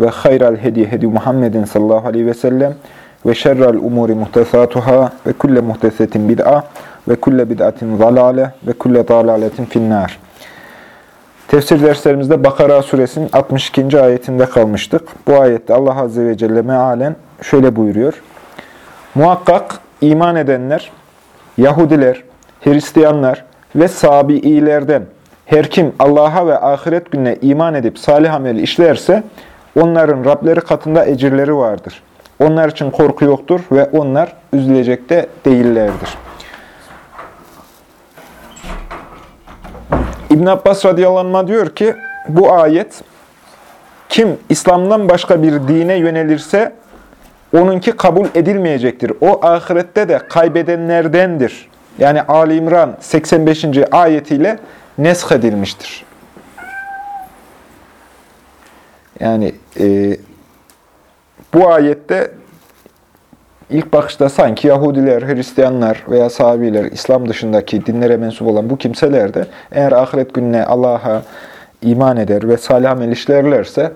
ve hayral hedi hedi Muhammedin sallallahu aleyhi ve sellem ve şerrel umuri muhtesatuhâ ve kulle muhtesetin bid'a ve kulle bid'atin zalale ve kulle dalaletin finnâr. Tefsir derslerimizde Bakara suresinin 62. ayetinde kalmıştık. Bu ayette Allah Azze ve Celle mealen şöyle buyuruyor. Muhakkak iman edenler, Yahudiler, Hristiyanlar ve Sabi'ilerden her kim Allah'a ve ahiret gününe iman edip salih amel işlerse onların Rableri katında ecirleri vardır. Onlar için korku yoktur ve onlar üzülecek de değillerdir. İbn Abbas radıyallahu diyor ki bu ayet kim İslam'dan başka bir dine yönelirse onunki kabul edilmeyecektir. O ahirette de kaybedenlerdendir. Yani Ali İmran 85. ayetiyle nesk edilmiştir. Yani e, bu ayette ilk bakışta sanki Yahudiler, Hristiyanlar veya Sahabiler, İslam dışındaki dinlere mensup olan bu kimseler de eğer ahiret gününe Allah'a iman eder ve salih amel işlerlerse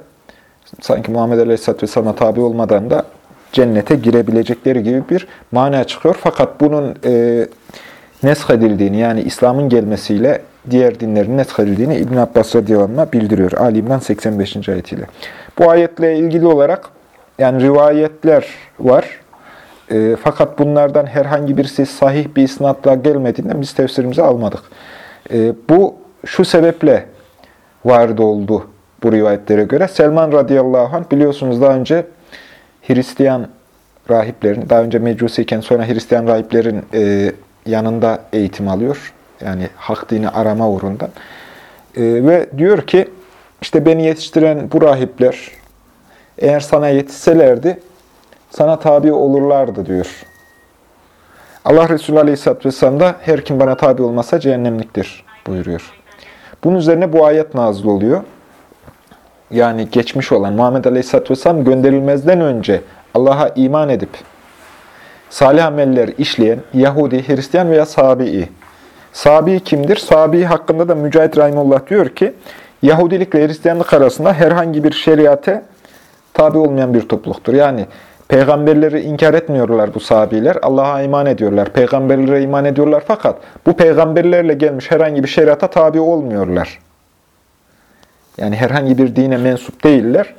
sanki Muhammed Aleyhisselatü Vesselam'a tabi olmadan da cennete girebilecekleri gibi bir mana çıkıyor. Fakat bunun e, nesk edildiğini yani İslam'ın gelmesiyle diğer dinlerin nesk edildiğini İbn Abbas radıyallahu bildiriyor. Ali İmran 85. ayetiyle. Bu ayetle ilgili olarak yani rivayetler var. E, fakat bunlardan herhangi birisi sahih bir isnatla gelmediğinden biz tefsirimizi almadık. E, bu şu sebeple vardı oldu bu rivayetlere göre. Selman radıyallahu anh biliyorsunuz daha önce Hristiyan rahiplerin, daha önce mecusiyken sonra Hristiyan rahiplerin e, yanında eğitim alıyor. Yani hak dini arama uğrundan. E, ve diyor ki, işte beni yetiştiren bu rahipler, eğer sana yetişselerdi, sana tabi olurlardı diyor. Allah Resulü Aleyhisselatü Vesselam da her kim bana tabi olmasa cehennemliktir buyuruyor. Bunun üzerine bu ayet nazil oluyor. Yani geçmiş olan Muhammed Aleyhisselatü Vesselam gönderilmezden önce Allah'a iman edip salih ameller işleyen Yahudi, Hristiyan veya Sabi'i. Sabi kimdir? Sabi hakkında da Mücahit Rahimullah diyor ki, Yahudilikle Hristiyanlık arasında herhangi bir şeriate tabi olmayan bir topluluktur. Yani peygamberleri inkar etmiyorlar bu sahabiler. Allah'a iman ediyorlar. Peygamberlere iman ediyorlar fakat bu peygamberlerle gelmiş herhangi bir şeriata tabi olmuyorlar. Yani herhangi bir dine mensup değiller.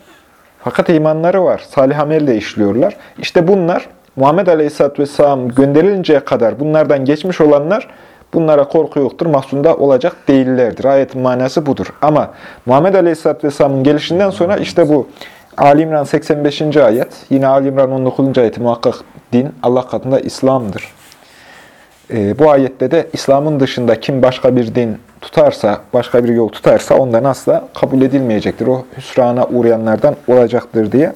Fakat imanları var. Salih amel de işliyorlar. İşte bunlar Muhammed Aleyhisselatü Vesselam gönderilinceye kadar bunlardan geçmiş olanlar bunlara korku yoktur. Mahzunda olacak değillerdir. Ayetin manası budur. Ama Muhammed Aleyhisselatü Vesselam'ın gelişinden sonra işte bu Ali İmran 85. ayet, yine Ali İmran 19. ayeti muhakkak din Allah katında İslam'dır. E, bu ayette de İslam'ın dışında kim başka bir din tutarsa, başka bir yol tutarsa ondan asla kabul edilmeyecektir. O hüsrana uğrayanlardan olacaktır diye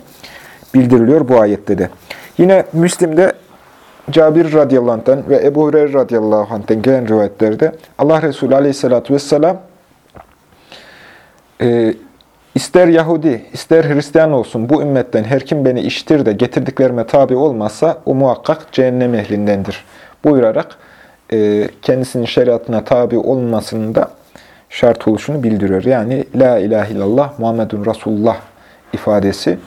bildiriliyor bu ayette de. Yine Müslim'de Cabir radıyallahu anh'tan ve Ebu Hureyre radıyallahu anh'tan gelen rivayetlerde Allah Resulü aleyhissalatü vesselam e, ister Yahudi, ister Hristiyan olsun bu ümmetten her kim beni iştir de getirdiklerime tabi olmazsa o muhakkak cehennem ehlindendir buyurarak e, kendisinin şeriatına tabi olmasının da şart oluşunu bildiriyor. Yani La ilahe illallah Muhammedun Resulullah ifadesi.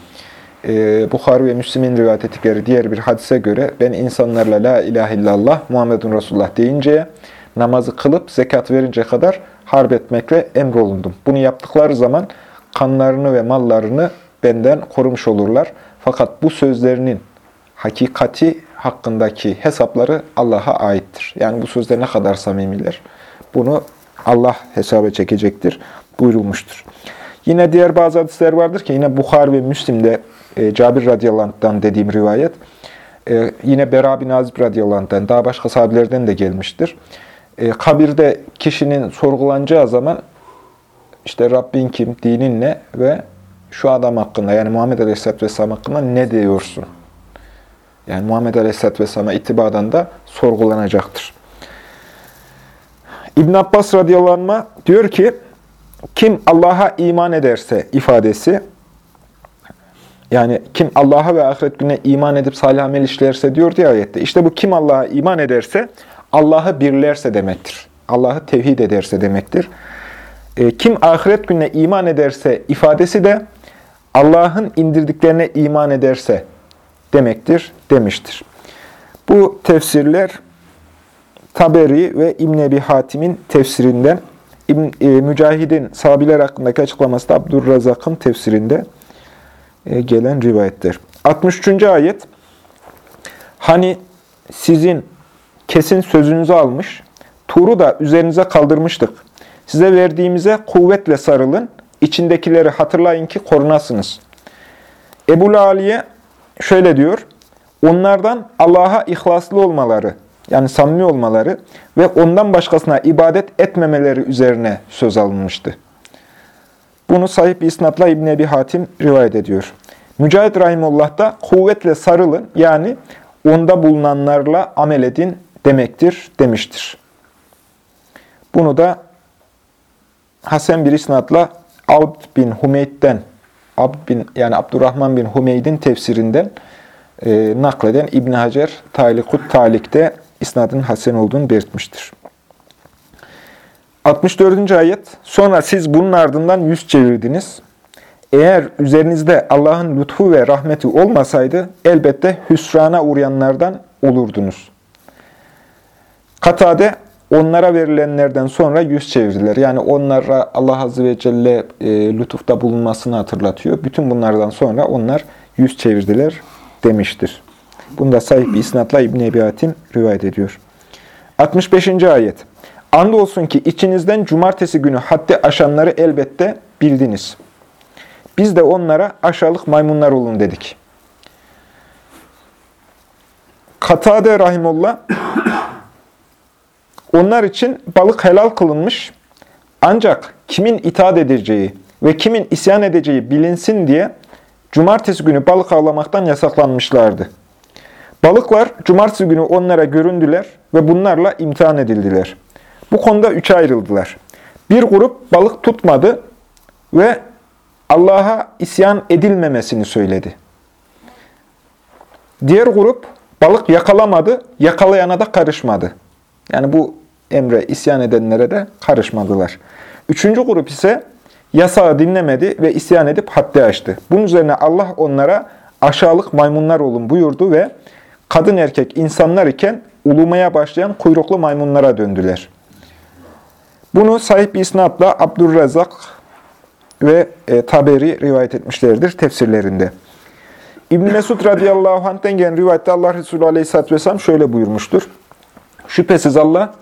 E, Bukhari ve Müslim'in rivayet ettikleri diğer bir hadise göre ben insanlarla La ilahe illallah Muhammedun Resulullah deyinceye namazı kılıp zekat verince kadar harp etmekle emrolundum. Bunu yaptıkları zaman kanlarını ve mallarını benden korumuş olurlar. Fakat bu sözlerinin hakikati hakkındaki hesapları Allah'a aittir. Yani bu sözler ne kadar samimiler. Bunu Allah hesaba çekecektir buyurulmuştur. Yine diğer bazı hadisler vardır ki yine Bukhar ve Müslim'de e, Cabir radıyallahu dediğim rivayet. E, yine Bera bin Azib radıyallahu daha başka sahabelerden de gelmiştir. E, kabirde kişinin sorgulanacağı zaman işte Rabbin kim, dinin ne ve şu adam hakkında yani Muhammed Aleyhisselatü Vesselam hakkında ne diyorsun? Yani Muhammed Aleyhisselatü Vesselam'a itibadan da sorgulanacaktır. İbn Abbas radıyallahu anh diyor ki, kim Allah'a iman ederse ifadesi, yani kim Allah'a ve ahiret gününe iman edip salih amel işlerse diyor diye ayette. İşte bu kim Allah'a iman ederse, Allah'ı birlerse demektir. Allah'ı tevhid ederse demektir. E, kim ahiret gününe iman ederse ifadesi de Allah'ın indirdiklerine iman ederse demektir demiştir. Bu tefsirler Taberi ve İbn Ebi Hatim'in tefsirinden, İbn, e, Mücahid'in sahabiler hakkındaki açıklaması da Abdurrazak'ın tefsirinde gelen rivayetler. 63. ayet Hani sizin kesin sözünüzü almış, Tur'u da üzerinize kaldırmıştık. Size verdiğimize kuvvetle sarılın, içindekileri hatırlayın ki korunasınız. Ebu Aliye şöyle diyor, onlardan Allah'a ihlaslı olmaları, yani samimi olmaları ve ondan başkasına ibadet etmemeleri üzerine söz alınmıştı. Bunu sahip isnatla İbn Ebi Hatim rivayet ediyor. Mücahit Rahimullah da kuvvetle sarılın yani onda bulunanlarla amel edin demektir demiştir. Bunu da Hasan bir isnatla Abd bin Humeyd'den Abd bin yani Abdurrahman bin Humeyd'in tefsirinden e, nakleden İbn Hacer Talikut Talik'te isnadın hasen olduğunu belirtmiştir. 64. ayet Sonra siz bunun ardından yüz çevirdiniz. Eğer üzerinizde Allah'ın lütfu ve rahmeti olmasaydı elbette hüsrana uğrayanlardan olurdunuz. Katade onlara verilenlerden sonra yüz çevirdiler. Yani onlara Allah Azze ve Celle e, lütufta bulunmasını hatırlatıyor. Bütün bunlardan sonra onlar yüz çevirdiler demiştir. Bunda sahip bir isnatla İbn-i rivayet ediyor. 65. ayet. Andolsun ki içinizden cumartesi günü haddi aşanları elbette bildiniz. Biz de onlara aşağılık maymunlar olun dedik. Katade Rahimullah onlar için balık helal kılınmış ancak kimin itaat edeceği ve kimin isyan edeceği bilinsin diye cumartesi günü balık avlamaktan yasaklanmışlardı. Balıklar cumartesi günü onlara göründüler ve bunlarla imtihan edildiler. Bu konuda üçe ayrıldılar. Bir grup balık tutmadı ve Allah'a isyan edilmemesini söyledi. Diğer grup balık yakalamadı, yakalayana da karışmadı. Yani bu emre isyan edenlere de karışmadılar. Üçüncü grup ise yasağı dinlemedi ve isyan edip haddi açtı. Bunun üzerine Allah onlara aşağılık maymunlar olun buyurdu ve kadın erkek insanlar iken ulumaya başlayan kuyruklu maymunlara döndüler. Bunu sahip bir isnatla Abdurrazak ve e, Taberi rivayet etmişlerdir tefsirlerinde. İbn Mesud radıyallahu anh'ten gelen rivayette Allah Resulü aleyhisselatü vesselam şöyle buyurmuştur. Şüphesiz Allah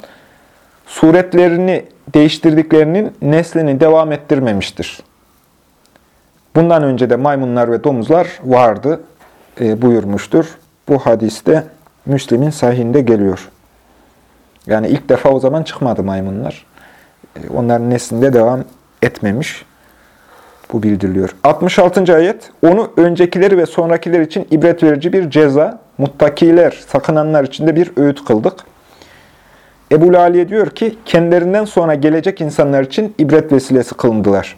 suretlerini değiştirdiklerinin neslini devam ettirmemiştir. Bundan önce de maymunlar ve domuzlar vardı e, buyurmuştur. Bu hadiste Müslim'in sahihinde geliyor. Yani ilk defa o zaman çıkmadı maymunlar. E, onların neslinde devam etmemiş. Bu bildiriliyor. 66. ayet, onu öncekileri ve sonrakiler için ibret verici bir ceza, muttakiler, sakınanlar için de bir öğüt kıldık. Ebu Aliye diyor ki, kendilerinden sonra gelecek insanlar için ibret vesilesi kılındılar.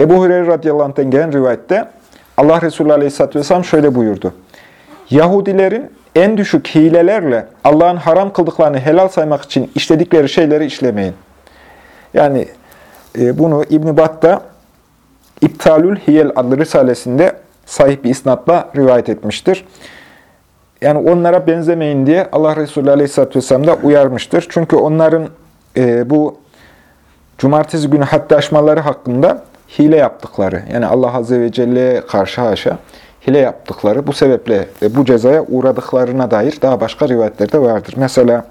Ebu Hureyre radıyallahu anh'ten gelen rivayette, Allah Resulü aleyhisselatü vesselam şöyle buyurdu. Yahudilerin en düşük hilelerle Allah'ın haram kıldıklarını helal saymak için işledikleri şeyleri işlemeyin. Yani e, bunu İbn-i Bat'ta İptalül Hiyel adlı risalesinde sahip bir isnatla rivayet etmiştir. Yani onlara benzemeyin diye Allah Resulü Aleyhisselatü Vesselam da uyarmıştır. Çünkü onların e, bu cumartesi günü haddi aşmaları hakkında hile yaptıkları, yani Allah Azze ve Celle'ye karşı haşa hile yaptıkları, bu sebeple e, bu cezaya uğradıklarına dair daha başka rivayetler de vardır. Mesela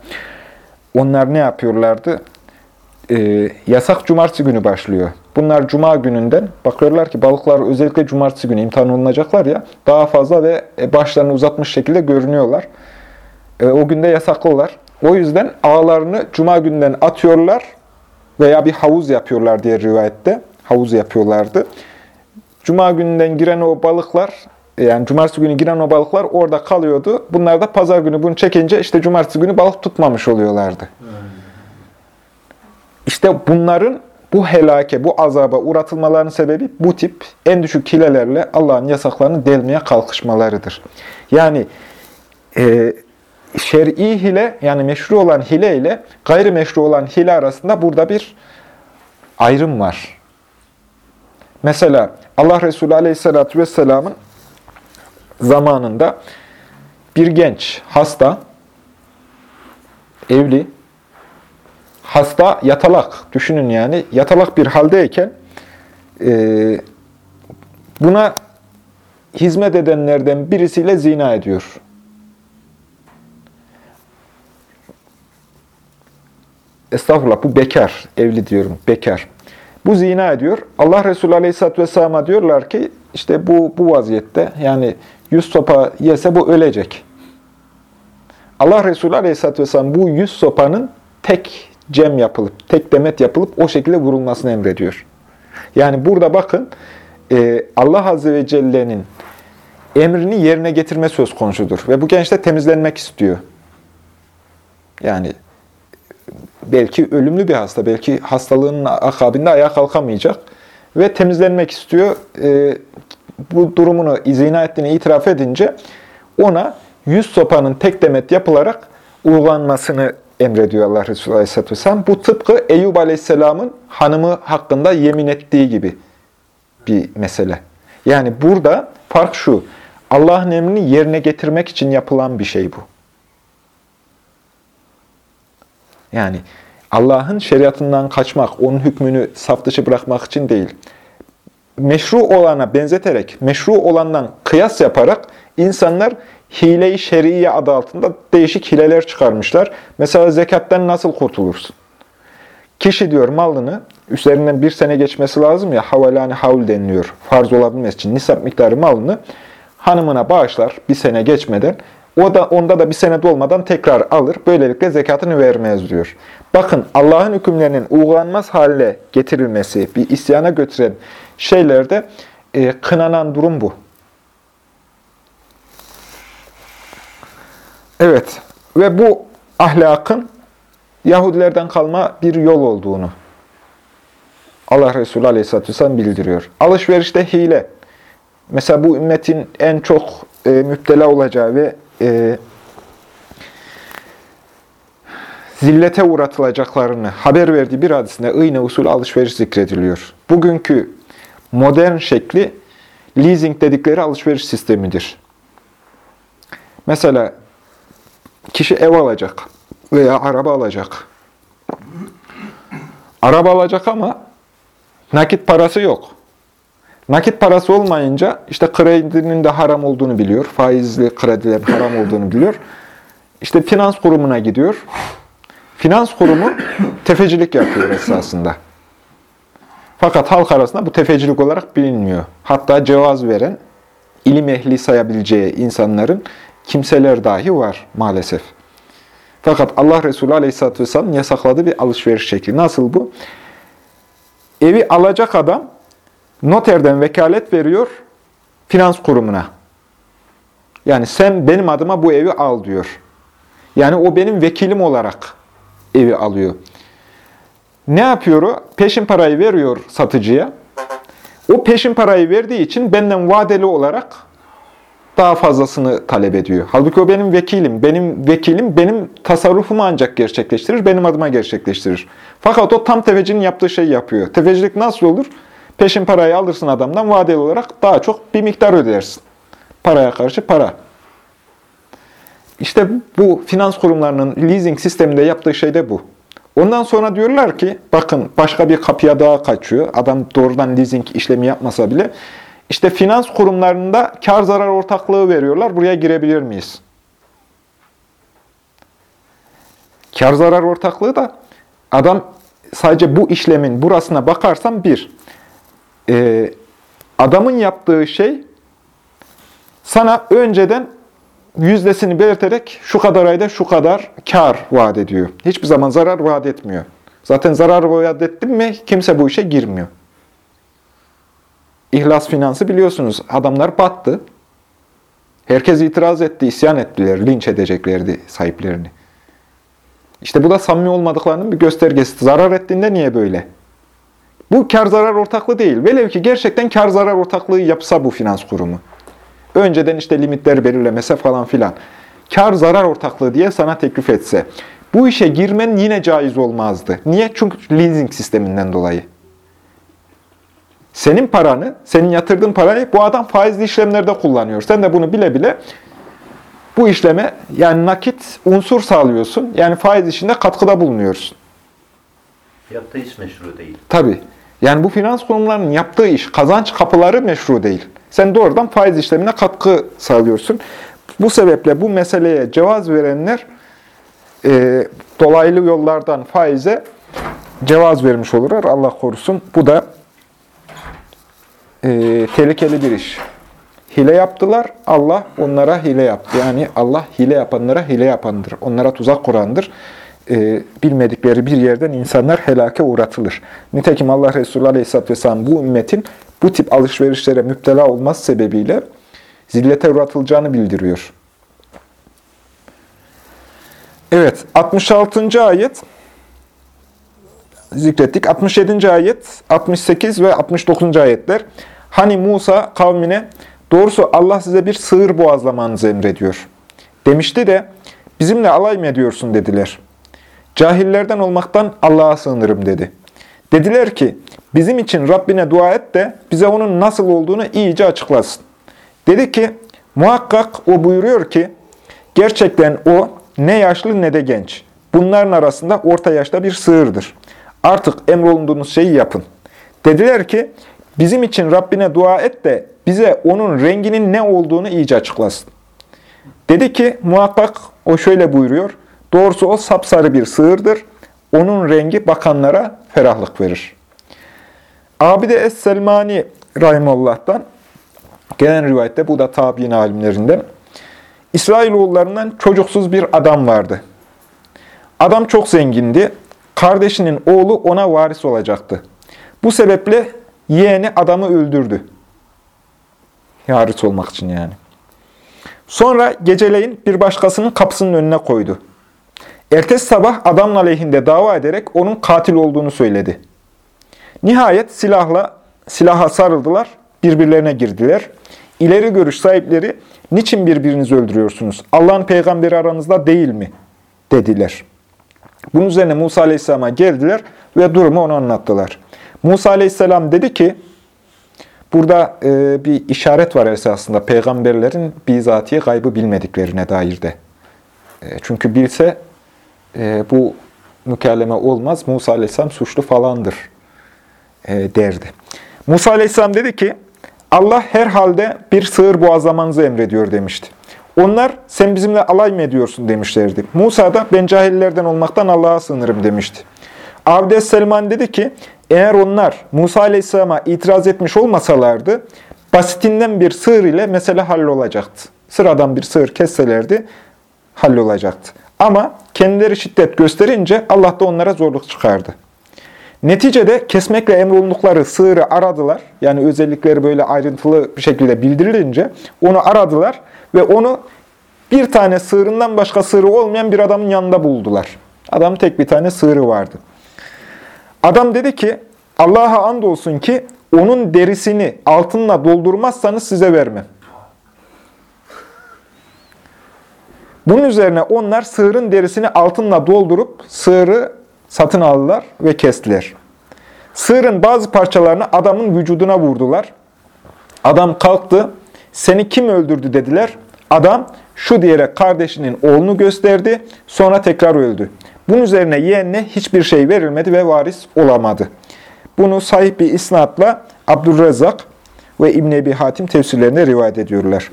onlar ne yapıyorlardı? E, yasak cumartesi günü başlıyor. Bunlar cuma gününden bakıyorlar ki balıklar özellikle cumartesi günü imtihan olunacaklar ya daha fazla ve e, başlarını uzatmış şekilde görünüyorlar. E, o günde yasaklılar. O yüzden ağlarını cuma günden atıyorlar veya bir havuz yapıyorlar diye rivayette. Havuz yapıyorlardı. Cuma gününden giren o balıklar, yani cumartesi günü giren o balıklar orada kalıyordu. Bunlar da pazar günü bunu çekince işte cumartesi günü balık tutmamış oluyorlardı. İşte bunların bu helake, bu azaba uğratılmalarının sebebi bu tip en düşük hilelerle Allah'ın yasaklarını delmeye kalkışmalarıdır. Yani e, şer'i hile, yani meşru olan hile ile gayrimeşru olan hile arasında burada bir ayrım var. Mesela Allah Resulü Aleyhisselatü Vesselam'ın zamanında bir genç, hasta, evli, hasta yatalak, düşünün yani, yatalak bir haldeyken e, buna hizmet edenlerden birisiyle zina ediyor. Estağfurullah, bu bekar, evli diyorum, bekar. Bu zina ediyor. Allah Resulü Aleyhisselatü Vesselam'a diyorlar ki, işte bu, bu vaziyette, yani yüz sopa yese bu ölecek. Allah Resulü Aleyhisselatü Vesselam bu yüz sopanın tek cem yapılıp, tek demet yapılıp o şekilde vurulmasını emrediyor. Yani burada bakın, e, Allah Azze ve Celle'nin emrini yerine getirme söz konusudur. Ve bu genç de temizlenmek istiyor. Yani belki ölümlü bir hasta, belki hastalığının akabinde ayağa kalkamayacak ve temizlenmek istiyor. E, bu durumunu izina ettiğini itiraf edince ona yüz sopanın tek demet yapılarak uygulanmasını emrediyor Allah Resulü Aleyhisselatü Vesselam. Bu tıpkı Eyüp Aleyhisselam'ın hanımı hakkında yemin ettiği gibi bir mesele. Yani burada fark şu, Allah'ın emrini yerine getirmek için yapılan bir şey bu. Yani Allah'ın şeriatından kaçmak, onun hükmünü saf dışı bırakmak için değil. Meşru olana benzeterek, meşru olandan kıyas yaparak insanlar hile-i şer'iye adı altında değişik hileler çıkarmışlar. Mesela zekattan nasıl kurtulursun? Kişi diyor malını, üzerinden bir sene geçmesi lazım ya, havalani havl deniliyor. Farz olabilmesi için nisap miktarı malını hanımına bağışlar bir sene geçmeden. O da onda da bir sene dolmadan tekrar alır. Böylelikle zekatını vermez diyor. Bakın Allah'ın hükümlerinin uygulanmaz hale getirilmesi, bir isyana götüren şeylerde e, kınanan durum bu. Evet ve bu ahlakın Yahudilerden kalma bir yol olduğunu Allah Resulü Aleyhisselatü Vesselam bildiriyor. Alışverişte hile. Mesela bu ümmetin en çok e, müptela olacağı ve e, zillete uğratılacaklarını haber verdiği bir hadisinde iğne usul alışveriş zikrediliyor. Bugünkü modern şekli leasing dedikleri alışveriş sistemidir. Mesela kişi ev alacak veya araba alacak. Araba alacak ama nakit parası yok. Nakit parası olmayınca işte kredinin de haram olduğunu biliyor. Faizli kredilerin haram olduğunu biliyor. İşte finans kurumuna gidiyor. Finans kurumu tefecilik yapıyor esasında. Fakat halk arasında bu tefecilik olarak bilinmiyor. Hatta cevaz veren, ilim ehli sayabileceği insanların kimseler dahi var maalesef. Fakat Allah Resulü Aleyhisselatü Vesselam yasakladığı bir alışveriş şekli. Nasıl bu? Evi alacak adam noterden vekalet veriyor finans kurumuna. Yani sen benim adıma bu evi al diyor. Yani o benim vekilim olarak evi alıyor. Ne yapıyor o? Peşin parayı veriyor satıcıya. O peşin parayı verdiği için benden vadeli olarak daha fazlasını talep ediyor. Halbuki o benim vekilim. Benim vekilim benim tasarrufumu ancak gerçekleştirir, benim adıma gerçekleştirir. Fakat o tam tefecinin yaptığı şeyi yapıyor. Tefecilik nasıl olur? Peşin parayı alırsın adamdan, vadeli olarak daha çok bir miktar ödersin. Paraya karşı para. İşte bu finans kurumlarının leasing sisteminde yaptığı şey de bu. Ondan sonra diyorlar ki, bakın başka bir kapıya daha kaçıyor. Adam doğrudan leasing işlemi yapmasa bile. İşte finans kurumlarında kar zarar ortaklığı veriyorlar. Buraya girebilir miyiz? Kar zarar ortaklığı da adam sadece bu işlemin burasına bakarsam bir, e, adamın yaptığı şey sana önceden yüzdesini belirterek şu kadar ayda şu kadar kar vaat ediyor. Hiçbir zaman zarar vaat etmiyor. Zaten zarar vaat ettim mi kimse bu işe girmiyor. İhlas Finans'ı biliyorsunuz. Adamlar battı. Herkes itiraz etti, isyan ettiler, linç edeceklerdi sahiplerini. İşte bu da samimi olmadıklarının bir göstergesi. Zarar ettiğinde niye böyle? Bu kar zarar ortaklığı değil. Velev ki gerçekten kar zarar ortaklığı yapsa bu finans kurumu. Önceden işte limitleri belirlemese falan filan. Kar zarar ortaklığı diye sana teklif etse. Bu işe girmen yine caiz olmazdı. Niye? Çünkü leasing sisteminden dolayı. Senin paranı, senin yatırdığın parayı bu adam faizli işlemlerde kullanıyor. Sen de bunu bile bile bu işleme yani nakit unsur sağlıyorsun. Yani faiz işinde katkıda bulunuyorsun. Yaptığı iş meşru değil. Tabii. Yani bu finans kurumlarının yaptığı iş, kazanç kapıları meşru değil. Sen doğrudan faiz işlemine katkı sağlıyorsun. Bu sebeple bu meseleye cevaz verenler e, dolaylı yollardan faize cevaz vermiş olurlar. Allah korusun. Bu da e, tehlikeli bir iş. Hile yaptılar, Allah onlara hile yaptı. Yani Allah hile yapanlara hile yapandır. Onlara tuzak kurandır. E, bilmedikleri bir yerden insanlar helake uğratılır. Nitekim Allah Resulü Aleyhisselatü Vesselam bu ümmetin bu tip alışverişlere müptela olması sebebiyle zillete uğratılacağını bildiriyor. Evet, 66. ayet zikrettik. 67. ayet, 68 ve 69. ayetler. Hani Musa kavmine doğrusu Allah size bir sığır boğazlamanızı emrediyor. Demişti de bizimle alay mı ediyorsun dediler. Cahillerden olmaktan Allah'a sığınırım dedi. Dediler ki bizim için Rabbine dua et de bize onun nasıl olduğunu iyice açıklasın. Dedi ki muhakkak o buyuruyor ki gerçekten o ne yaşlı ne de genç. Bunların arasında orta yaşta bir sığırdır. Artık emrolunduğunuz şeyi yapın. Dediler ki bizim için Rabbine dua et de bize onun renginin ne olduğunu iyice açıklasın. Dedi ki muhakkak o şöyle buyuruyor. Doğrusu o sapsarı bir sığırdır. Onun rengi bakanlara ferahlık verir. Abide Es-Selmani Rahimullah'tan gelen rivayette, bu da tabi'in alimlerinden, İsrailoğullarından çocuksuz bir adam vardı. Adam çok zengindi. Kardeşinin oğlu ona varis olacaktı. Bu sebeple yeğeni adamı öldürdü. Varis olmak için yani. Sonra geceleyin bir başkasının kapısının önüne koydu. Ertesi sabah adamın aleyhinde dava ederek onun katil olduğunu söyledi. Nihayet silahla silaha sarıldılar, birbirlerine girdiler. İleri görüş sahipleri, niçin birbirinizi öldürüyorsunuz? Allah'ın peygamberi aranızda değil mi? dediler. Bunun üzerine Musa Aleyhisselam'a geldiler ve durumu ona anlattılar. Musa Aleyhisselam dedi ki, burada e, bir işaret var esasında peygamberlerin bizatihi gaybı bilmediklerine dair de. E, çünkü bilse e, bu mükelleme olmaz, Musa Aleyhisselam suçlu falandır e, derdi. Musa Aleyhisselam dedi ki, Allah herhalde bir sığır boğazlamanızı emrediyor demişti. Onlar sen bizimle alay mı ediyorsun demişlerdi. Musa da ben cahillerden olmaktan Allah'a sığınırım demişti. Abdes Selman dedi ki eğer onlar Musa Aleyhisselam'a itiraz etmiş olmasalardı basitinden bir sığır ile mesele hallolacaktı. Sıradan bir sığır kesselerdi hallolacaktı. Ama kendileri şiddet gösterince Allah da onlara zorluk çıkardı. Neticede kesmekle emrolundukları sığırı aradılar. Yani özellikleri böyle ayrıntılı bir şekilde bildirilince onu aradılar ve onu bir tane sığırından başka sığırı olmayan bir adamın yanında buldular. Adam tek bir tane sığırı vardı. Adam dedi ki, Allah'a andolsun ki onun derisini altınla doldurmazsanız size vermem. Bunun üzerine onlar sığırın derisini altınla doldurup sığırı satın aldılar ve kestiler. Sığırın bazı parçalarını adamın vücuduna vurdular. Adam kalktı, seni kim öldürdü dediler. Adam şu diyerek kardeşinin oğlunu gösterdi, sonra tekrar öldü. Bunun üzerine yeğenine hiçbir şey verilmedi ve varis olamadı. Bunu sahip bir isnatla Abdurrezzak ve İbn Ebi Hatim tefsirlerinde rivayet ediyorlar.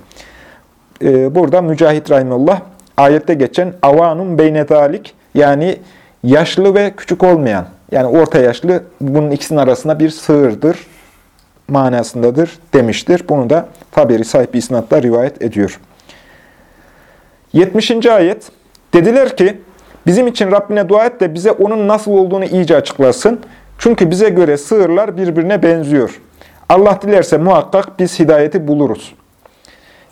Ee, burada Mücahit Rahimullah ayette geçen avanun beynedalik yani yaşlı ve küçük olmayan yani orta yaşlı bunun ikisinin arasında bir sığırdır manasındadır demiştir. Bunu da Taberi sahip isnatla rivayet ediyor. 70. ayet dediler ki bizim için Rabbine dua et de bize onun nasıl olduğunu iyice açıklasın. Çünkü bize göre sığırlar birbirine benziyor. Allah dilerse muhakkak biz hidayeti buluruz.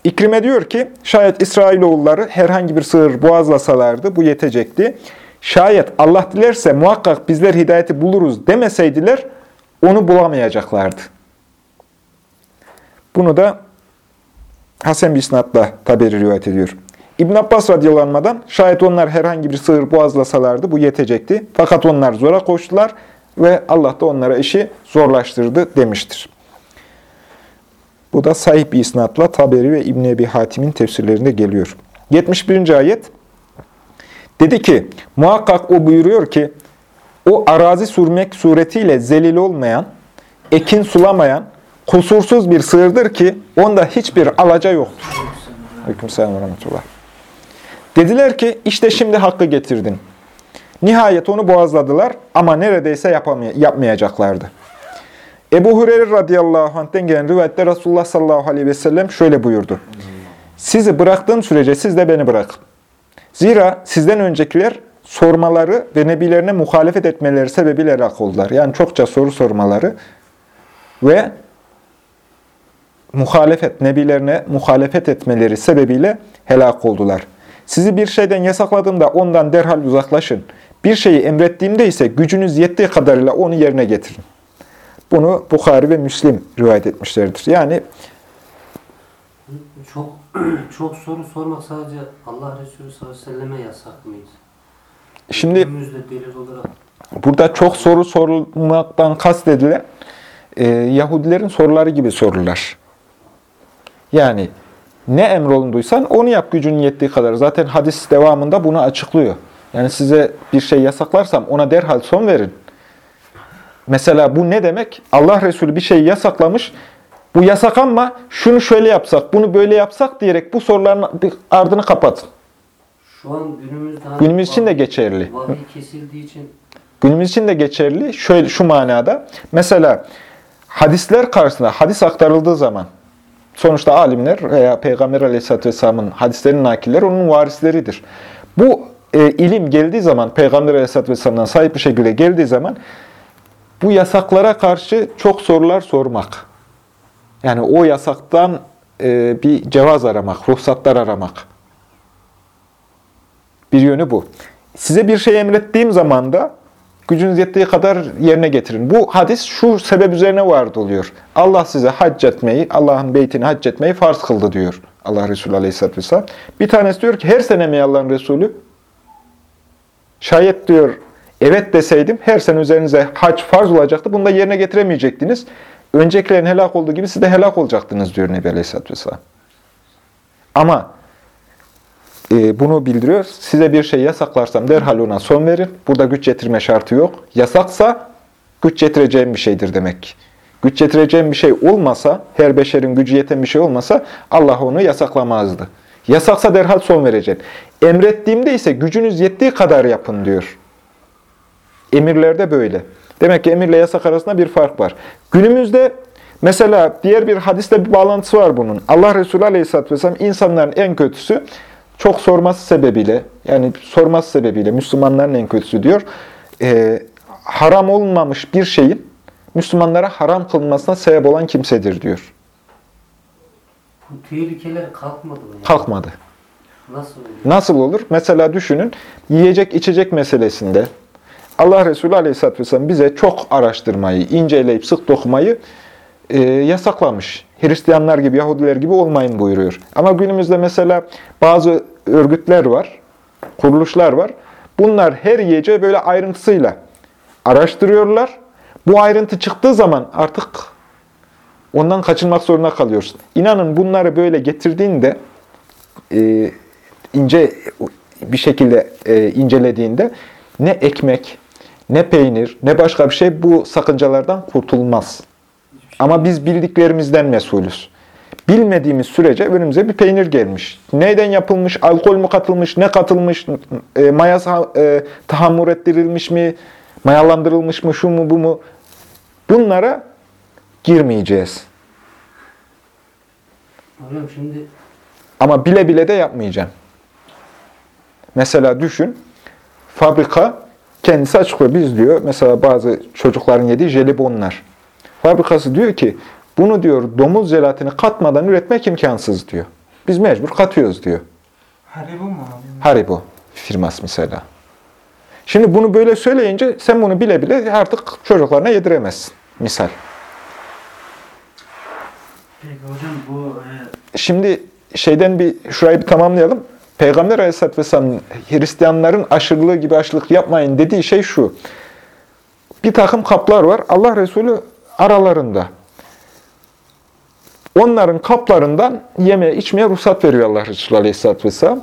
İkrime diyor ki, şayet İsrailoğulları herhangi bir sığır boğazlasalardı bu yetecekti. Şayet Allah dilerse muhakkak bizler hidayeti buluruz demeseydiler onu bulamayacaklardı. Bunu da Hasan bir isnatla tabiri rivayet ediyor. İbn Abbas radıyallahu anh'dan şayet onlar herhangi bir sığır boğazlasalardı bu yetecekti. Fakat onlar zora koştular ve Allah da onlara işi zorlaştırdı demiştir. Bu da sahip isnatla Taberi ve İbn Ebi Hatim'in tefsirlerinde geliyor. 71. ayet Dedi ki, muhakkak o buyuruyor ki, o arazi sürmek suretiyle zelil olmayan, ekin sulamayan, kusursuz bir sığırdır ki onda hiçbir alaca yoktur. Aleykümselam ve rahmetullah. Dediler ki, işte şimdi hakkı getirdin. Nihayet onu boğazladılar ama neredeyse yapamay- yapmayacaklardı. Ebu Hureyre radıyallahu anh'ten gelen rivayette Resulullah sallallahu aleyhi ve sellem şöyle buyurdu. Sizi bıraktığım sürece siz de beni bırakın. Zira sizden öncekiler sormaları ve nebilerine muhalefet etmeleri sebebiyle helak oldular. Yani çokça soru sormaları ve muhalefet, nebilerine muhalefet etmeleri sebebiyle helak oldular. Sizi bir şeyden yasakladığımda ondan derhal uzaklaşın. Bir şeyi emrettiğimde ise gücünüz yettiği kadarıyla onu yerine getirin. Bunu Bukhari ve Müslim rivayet etmişlerdir. Yani Çok çok soru sormak sadece Allah Resulü sallallahu aleyhi ve selleme yasak mıyız? şimdi Burada çok soru sorulmaktan kastedilen e, Yahudilerin soruları gibi sorular. Yani ne emrolunduysan onu yap gücünün yettiği kadar. Zaten hadis devamında bunu açıklıyor. Yani size bir şey yasaklarsam ona derhal son verin. Mesela bu ne demek? Allah Resulü bir şey yasaklamış. Bu yasak ama şunu şöyle yapsak, bunu böyle yapsak diyerek bu soruların ardını kapatın. şu an günümüzde Günümüz için de geçerli. Vahiy kesildiği için Günümüz için de geçerli. Şöyle şu manada. Mesela hadisler karşısında hadis aktarıldığı zaman sonuçta alimler veya Peygamber Aleyhisselatü Vesselam'ın hadislerin nakilleri onun varisleridir. Bu e, ilim geldiği zaman Peygamber Aleyhisselatü Vesselam'dan sahip bir şekilde geldiği zaman bu yasaklara karşı çok sorular sormak. Yani o yasaktan e, bir cevaz aramak, ruhsatlar aramak. Bir yönü bu. Size bir şey emrettiğim zaman da gücünüz yettiği kadar yerine getirin. Bu hadis şu sebep üzerine vardı oluyor. Allah size hac etmeyi, Allah'ın beytini hac etmeyi farz kıldı diyor Allah Resulü Aleyhisselatü Vesselam. Bir tanesi diyor ki her sene mi Allah'ın Resulü? Şayet diyor evet deseydim her sene üzerinize hac farz olacaktı. Bunu da yerine getiremeyecektiniz. Öncekilerin helak olduğu gibi siz de helak olacaktınız diyor Nebi Aleyhisselatü Vesselam. Ama bunu bildiriyor. Size bir şey yasaklarsam derhal ona son verin. Burada güç getirme şartı yok. Yasaksa güç getireceğim bir şeydir demek. Güç getireceğim bir şey olmasa, her beşerin gücü yeten bir şey olmasa Allah onu yasaklamazdı. Yasaksa derhal son verecek. Emrettiğimde ise gücünüz yettiği kadar yapın diyor. Emirlerde böyle. Demek ki emirle yasak arasında bir fark var. Günümüzde mesela diğer bir hadiste bir bağlantısı var bunun. Allah Resulü Aleyhisselatü Vesselam insanların en kötüsü çok sorması sebebiyle, yani sorması sebebiyle Müslümanların en kötüsü diyor, e, haram olmamış bir şeyin Müslümanlara haram kılınmasına sebep olan kimsedir diyor. bu tehlikeler kalkmadı mı? yani? Kalkmadı. Nasıl oluyor? Nasıl olur? Mesela düşünün, yiyecek içecek meselesinde Allah Resulü Aleyhisselatü Vesselam bize çok araştırmayı, inceleyip sık dokumayı e, yasaklamış. Hristiyanlar gibi, Yahudiler gibi olmayın buyuruyor. Ama günümüzde mesela bazı örgütler var, kuruluşlar var. Bunlar her yiyeceği böyle ayrıntısıyla araştırıyorlar. Bu ayrıntı çıktığı zaman artık ondan kaçınmak zorunda kalıyorsun. İnanın bunları böyle getirdiğinde e, ince bir şekilde e, incelediğinde ne ekmek, ne peynir, ne başka bir şey bu sakıncalardan kurtulmaz. Ama biz bildiklerimizden mesulüz. Bilmediğimiz sürece önümüze bir peynir gelmiş. Neyden yapılmış, alkol mü katılmış, ne katılmış, e, maya e, tahammür ettirilmiş mi, mayalandırılmış mı, şu mu bu mu? Bunlara girmeyeceğiz. Hocam şimdi Ama bile bile de yapmayacağım. Mesela düşün, fabrika kendisi açıklıyor. Biz diyor, mesela bazı çocukların yediği jelibonlar. Fabrikası diyor ki, Bunu diyor domuz jelatini katmadan üretmek imkansız diyor. Biz mecbur katıyoruz diyor. Haribo mu abi? Haribo firması mesela. Şimdi bunu böyle söyleyince sen bunu bile bile artık çocuklarına yediremezsin. Misal. Peki hocam bu e, Şimdi şeyden bir şurayı bir tamamlayalım. Peygamber Aleyhisselatü Vesselam'ın Hristiyanların aşırılığı gibi aşırılık yapmayın dediği şey şu. Bir takım kaplar var. Allah Resulü aralarında. Onların kaplarından yemeye, içmeye ruhsat veriyor Allah Resulü Aleyhisselatü Vesselam.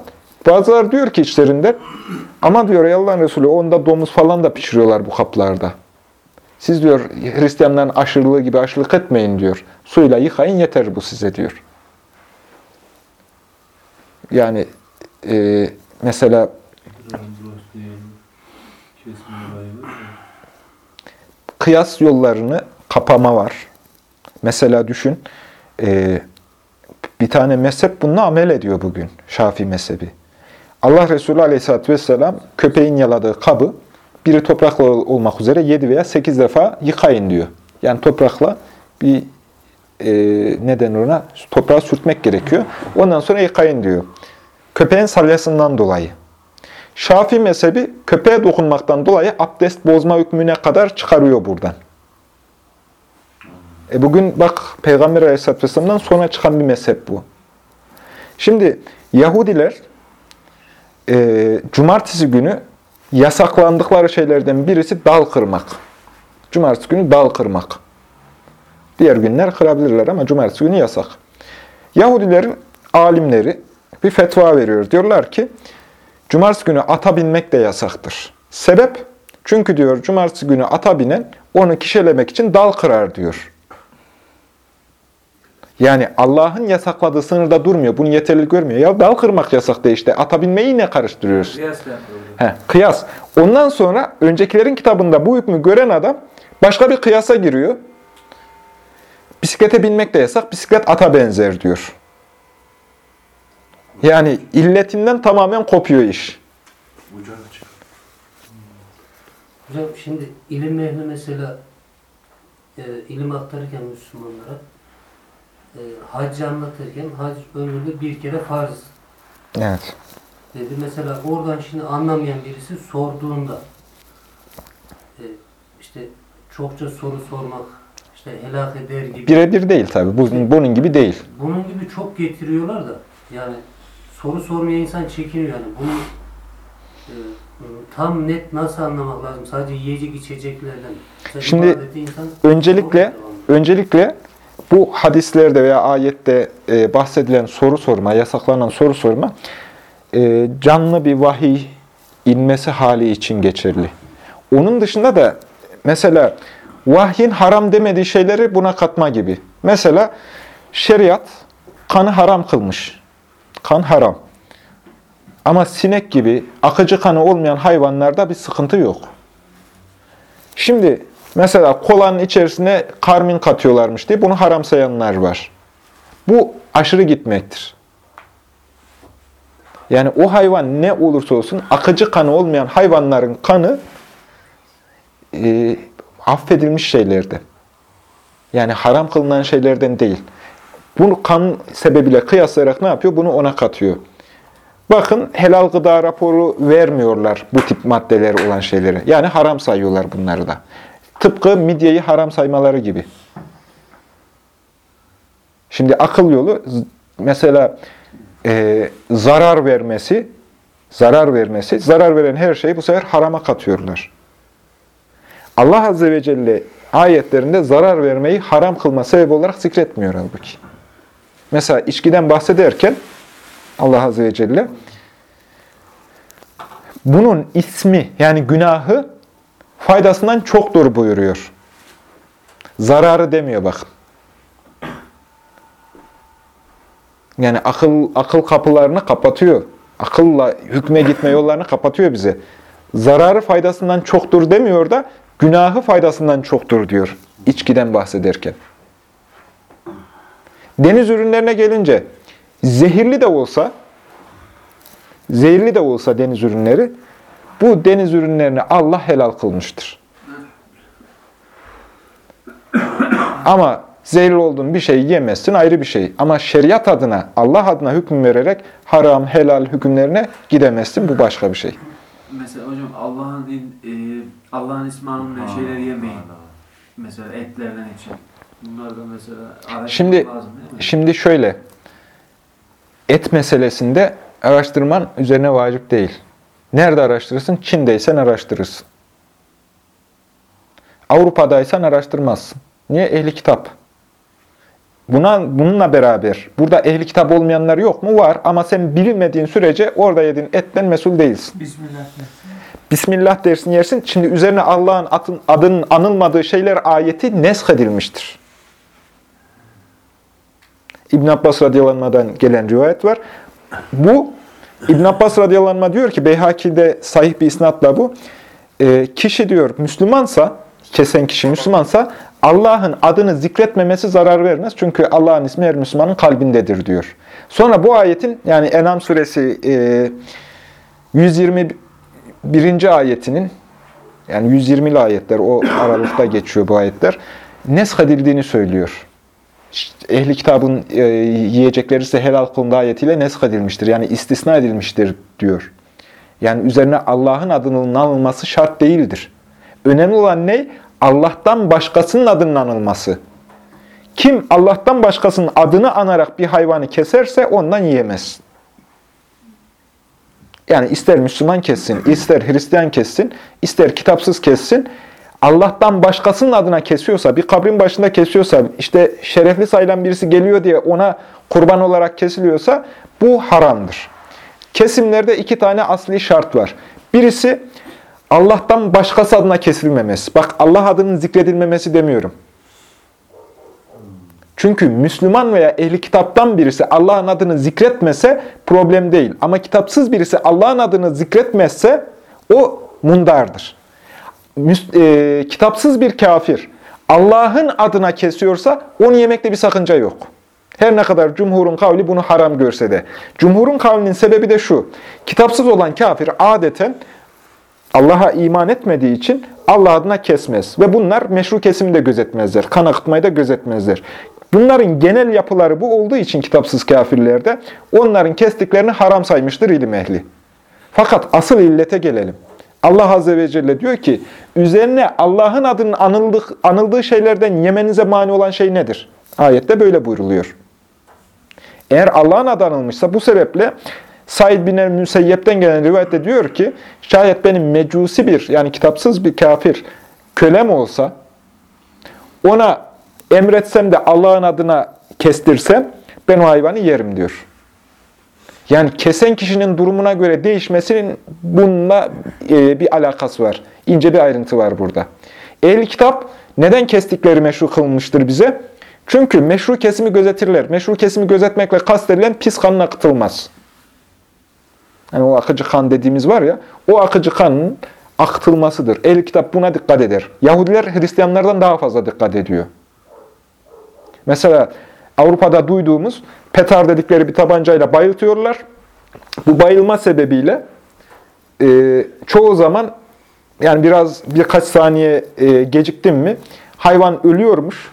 Bazıları diyor ki içlerinde, ama diyor Allah'ın Resulü onda domuz falan da pişiriyorlar bu kaplarda. Siz diyor Hristiyanların aşırılığı gibi aşırılık etmeyin diyor. Suyla yıkayın yeter bu size diyor. Yani e, mesela kıyas yollarını kapama var. Mesela düşün, e, bir tane mezhep bununla amel ediyor bugün, Şafii mezhebi. Allah Resulü Aleyhisselatü vesselam köpeğin yaladığı kabı biri toprakla olmak üzere 7 veya 8 defa yıkayın diyor. Yani toprakla bir e, neden ona toprağa sürtmek gerekiyor. Ondan sonra yıkayın diyor. Köpeğin salyasından dolayı. Şafii mezhebi köpeğe dokunmaktan dolayı abdest bozma hükmüne kadar çıkarıyor buradan. E bugün bak Peygamber Aleyhisselatü Vesselam'dan sonra çıkan bir mezhep bu. Şimdi Yahudiler e, cumartesi günü yasaklandıkları şeylerden birisi dal kırmak. Cumartesi günü dal kırmak. Diğer günler kırabilirler ama cumartesi günü yasak. Yahudilerin alimleri bir fetva veriyor. Diyorlar ki cumartesi günü ata binmek de yasaktır. Sebep? Çünkü diyor cumartesi günü ata binen onu kişilemek için dal kırar diyor. Yani Allah'ın yasakladığı sınırda durmuyor. Bunu yeterli görmüyor. Ya dal kırmak yasak de işte. Ata binmeyi ne karıştırıyoruz? yapılıyor. He, kıyas. Ondan sonra öncekilerin kitabında bu hükmü gören adam başka bir kıyasa giriyor. Bisiklete binmek de yasak. Bisiklet ata benzer diyor. Yani illetinden tamamen kopuyor iş. Hocam şimdi ilim ehli mesela e, ilim aktarırken Müslümanlara e, haccı anlatırken hac ömründe bir kere farz Evet. dedi. Mesela oradan şimdi anlamayan birisi sorduğunda e, işte çokça soru sormak işte helak eder gibi Birebir değil tabi. Bunun, bunun gibi değil. bunun gibi çok getiriyorlar da yani soru sormaya insan çekiniyor yani bunu e, tam net nasıl anlamak lazım? Sadece yiyecek içeceklerden. Mesela Şimdi insan Öncelikle öncelikle bu hadislerde veya ayette e, bahsedilen soru sorma, yasaklanan soru sorma e, canlı bir vahiy inmesi hali için geçerli. Onun dışında da mesela vahyin haram demediği şeyleri buna katma gibi. Mesela şeriat kanı haram kılmış. Kan haram. Ama sinek gibi akıcı kanı olmayan hayvanlarda bir sıkıntı yok. Şimdi mesela kolanın içerisine karmin katıyorlarmış diye bunu haram sayanlar var. Bu aşırı gitmektir. Yani o hayvan ne olursa olsun akıcı kanı olmayan hayvanların kanı e, affedilmiş şeylerden. Yani haram kılınan şeylerden değil. Bunu kan sebebiyle kıyaslayarak ne yapıyor? Bunu ona katıyor. Bakın helal gıda raporu vermiyorlar bu tip maddeleri olan şeyleri. Yani haram sayıyorlar bunları da. Tıpkı midyeyi haram saymaları gibi. Şimdi akıl yolu mesela e, zarar vermesi, zarar vermesi, zarar veren her şeyi bu sefer harama katıyorlar. Allah Azze ve Celle ayetlerinde zarar vermeyi haram kılma sebebi olarak zikretmiyor halbuki. Mesela içkiden bahsederken Allah Azze ve Celle bunun ismi yani günahı faydasından çoktur buyuruyor. Zararı demiyor bakın. Yani akıl akıl kapılarını kapatıyor. Akılla hükme gitme yollarını kapatıyor bize. Zararı faydasından çoktur demiyor da günahı faydasından çoktur diyor içkiden bahsederken. Deniz ürünlerine gelince zehirli de olsa zehirli de olsa deniz ürünleri bu deniz ürünlerini Allah helal kılmıştır. Ama zehirli olduğun bir şeyi yemezsin ayrı bir şey. Ama şeriat adına, Allah adına hüküm vererek haram, helal hükümlerine gidemezsin. Bu başka bir şey. Mesela hocam Allah'ın e, Allah'ın ismi anılmayan şeyleri yemeyin. Mesela etlerden için. Bunlar da mesela Şimdi, lazım şimdi şöyle, et meselesinde araştırman üzerine vacip değil. Nerede araştırırsın? Çin'deysen araştırırsın. Avrupa'daysan araştırmazsın. Niye? Ehli kitap. Buna, bununla beraber, burada ehli kitap olmayanlar yok mu? Var ama sen bilinmediğin sürece orada yediğin etten mesul değilsin. Bismillah. Bismillah dersin yersin. Şimdi üzerine Allah'ın adın- adının anılmadığı şeyler ayeti nesk edilmiştir. İbn Abbas radıyallahu anh'dan gelen rivayet var. Bu İbn Abbas radıyallahu diyor ki Beyhaki'de sahih bir isnatla bu. e, kişi diyor Müslümansa, kesen kişi Müslümansa Allah'ın adını zikretmemesi zarar vermez. Çünkü Allah'ın ismi her Müslümanın kalbindedir diyor. Sonra bu ayetin yani Enam suresi e, 121. ayetinin yani 120'li ayetler o aralıkta geçiyor bu ayetler. Nesk edildiğini söylüyor. Ehli kitabın e, yiyecekleri ise helal kılındığı ayetiyle nesk edilmiştir. Yani istisna edilmiştir diyor. Yani üzerine Allah'ın adının anılması şart değildir. Önemli olan ne? Allah'tan başkasının adının anılması. Kim Allah'tan başkasının adını anarak bir hayvanı keserse ondan yiyemez. Yani ister Müslüman kessin, ister Hristiyan kessin, ister kitapsız kessin. Allah'tan başkasının adına kesiyorsa, bir kabrin başında kesiyorsa, işte şerefli sayılan birisi geliyor diye ona kurban olarak kesiliyorsa bu haramdır. Kesimlerde iki tane asli şart var. Birisi Allah'tan başkası adına kesilmemesi. Bak Allah adının zikredilmemesi demiyorum. Çünkü Müslüman veya ehli kitaptan birisi Allah'ın adını zikretmese problem değil. Ama kitapsız birisi Allah'ın adını zikretmezse o mundardır. E, kitapsız bir kafir Allah'ın adına kesiyorsa onu yemekte bir sakınca yok. Her ne kadar cumhurun kavli bunu haram görse de. Cumhurun kavlinin sebebi de şu. Kitapsız olan kafir adeten Allah'a iman etmediği için Allah adına kesmez. Ve bunlar meşru kesimi de gözetmezler. Kan akıtmayı da gözetmezler. Bunların genel yapıları bu olduğu için kitapsız kafirlerde onların kestiklerini haram saymıştır ilim ehli. Fakat asıl illete gelelim. Allah Azze ve Celle diyor ki, üzerine Allah'ın adının anıldığı, anıldığı şeylerden yemenize mani olan şey nedir? Ayette böyle buyruluyor. Eğer Allah'ın adı anılmışsa bu sebeple Said bin el-Müseyyep'ten gelen rivayette diyor ki, şayet benim mecusi bir, yani kitapsız bir kafir kölem olsa, ona emretsem de Allah'ın adına kestirsem, ben o hayvanı yerim diyor. Yani kesen kişinin durumuna göre değişmesinin bununla e, bir alakası var. İnce bir ayrıntı var burada. Ehl-i kitap neden kestikleri meşru kılınmıştır bize? Çünkü meşru kesimi gözetirler. Meşru kesimi gözetmekle kastedilen pis kanın akıtılmaz. Yani o akıcı kan dediğimiz var ya, o akıcı kanın akıtılmasıdır. Ehl-i kitap buna dikkat eder. Yahudiler Hristiyanlardan daha fazla dikkat ediyor. Mesela Avrupa'da duyduğumuz petar dedikleri bir tabancayla bayıltıyorlar. Bu bayılma sebebiyle e, çoğu zaman yani biraz birkaç saniye e, geciktim mi hayvan ölüyormuş.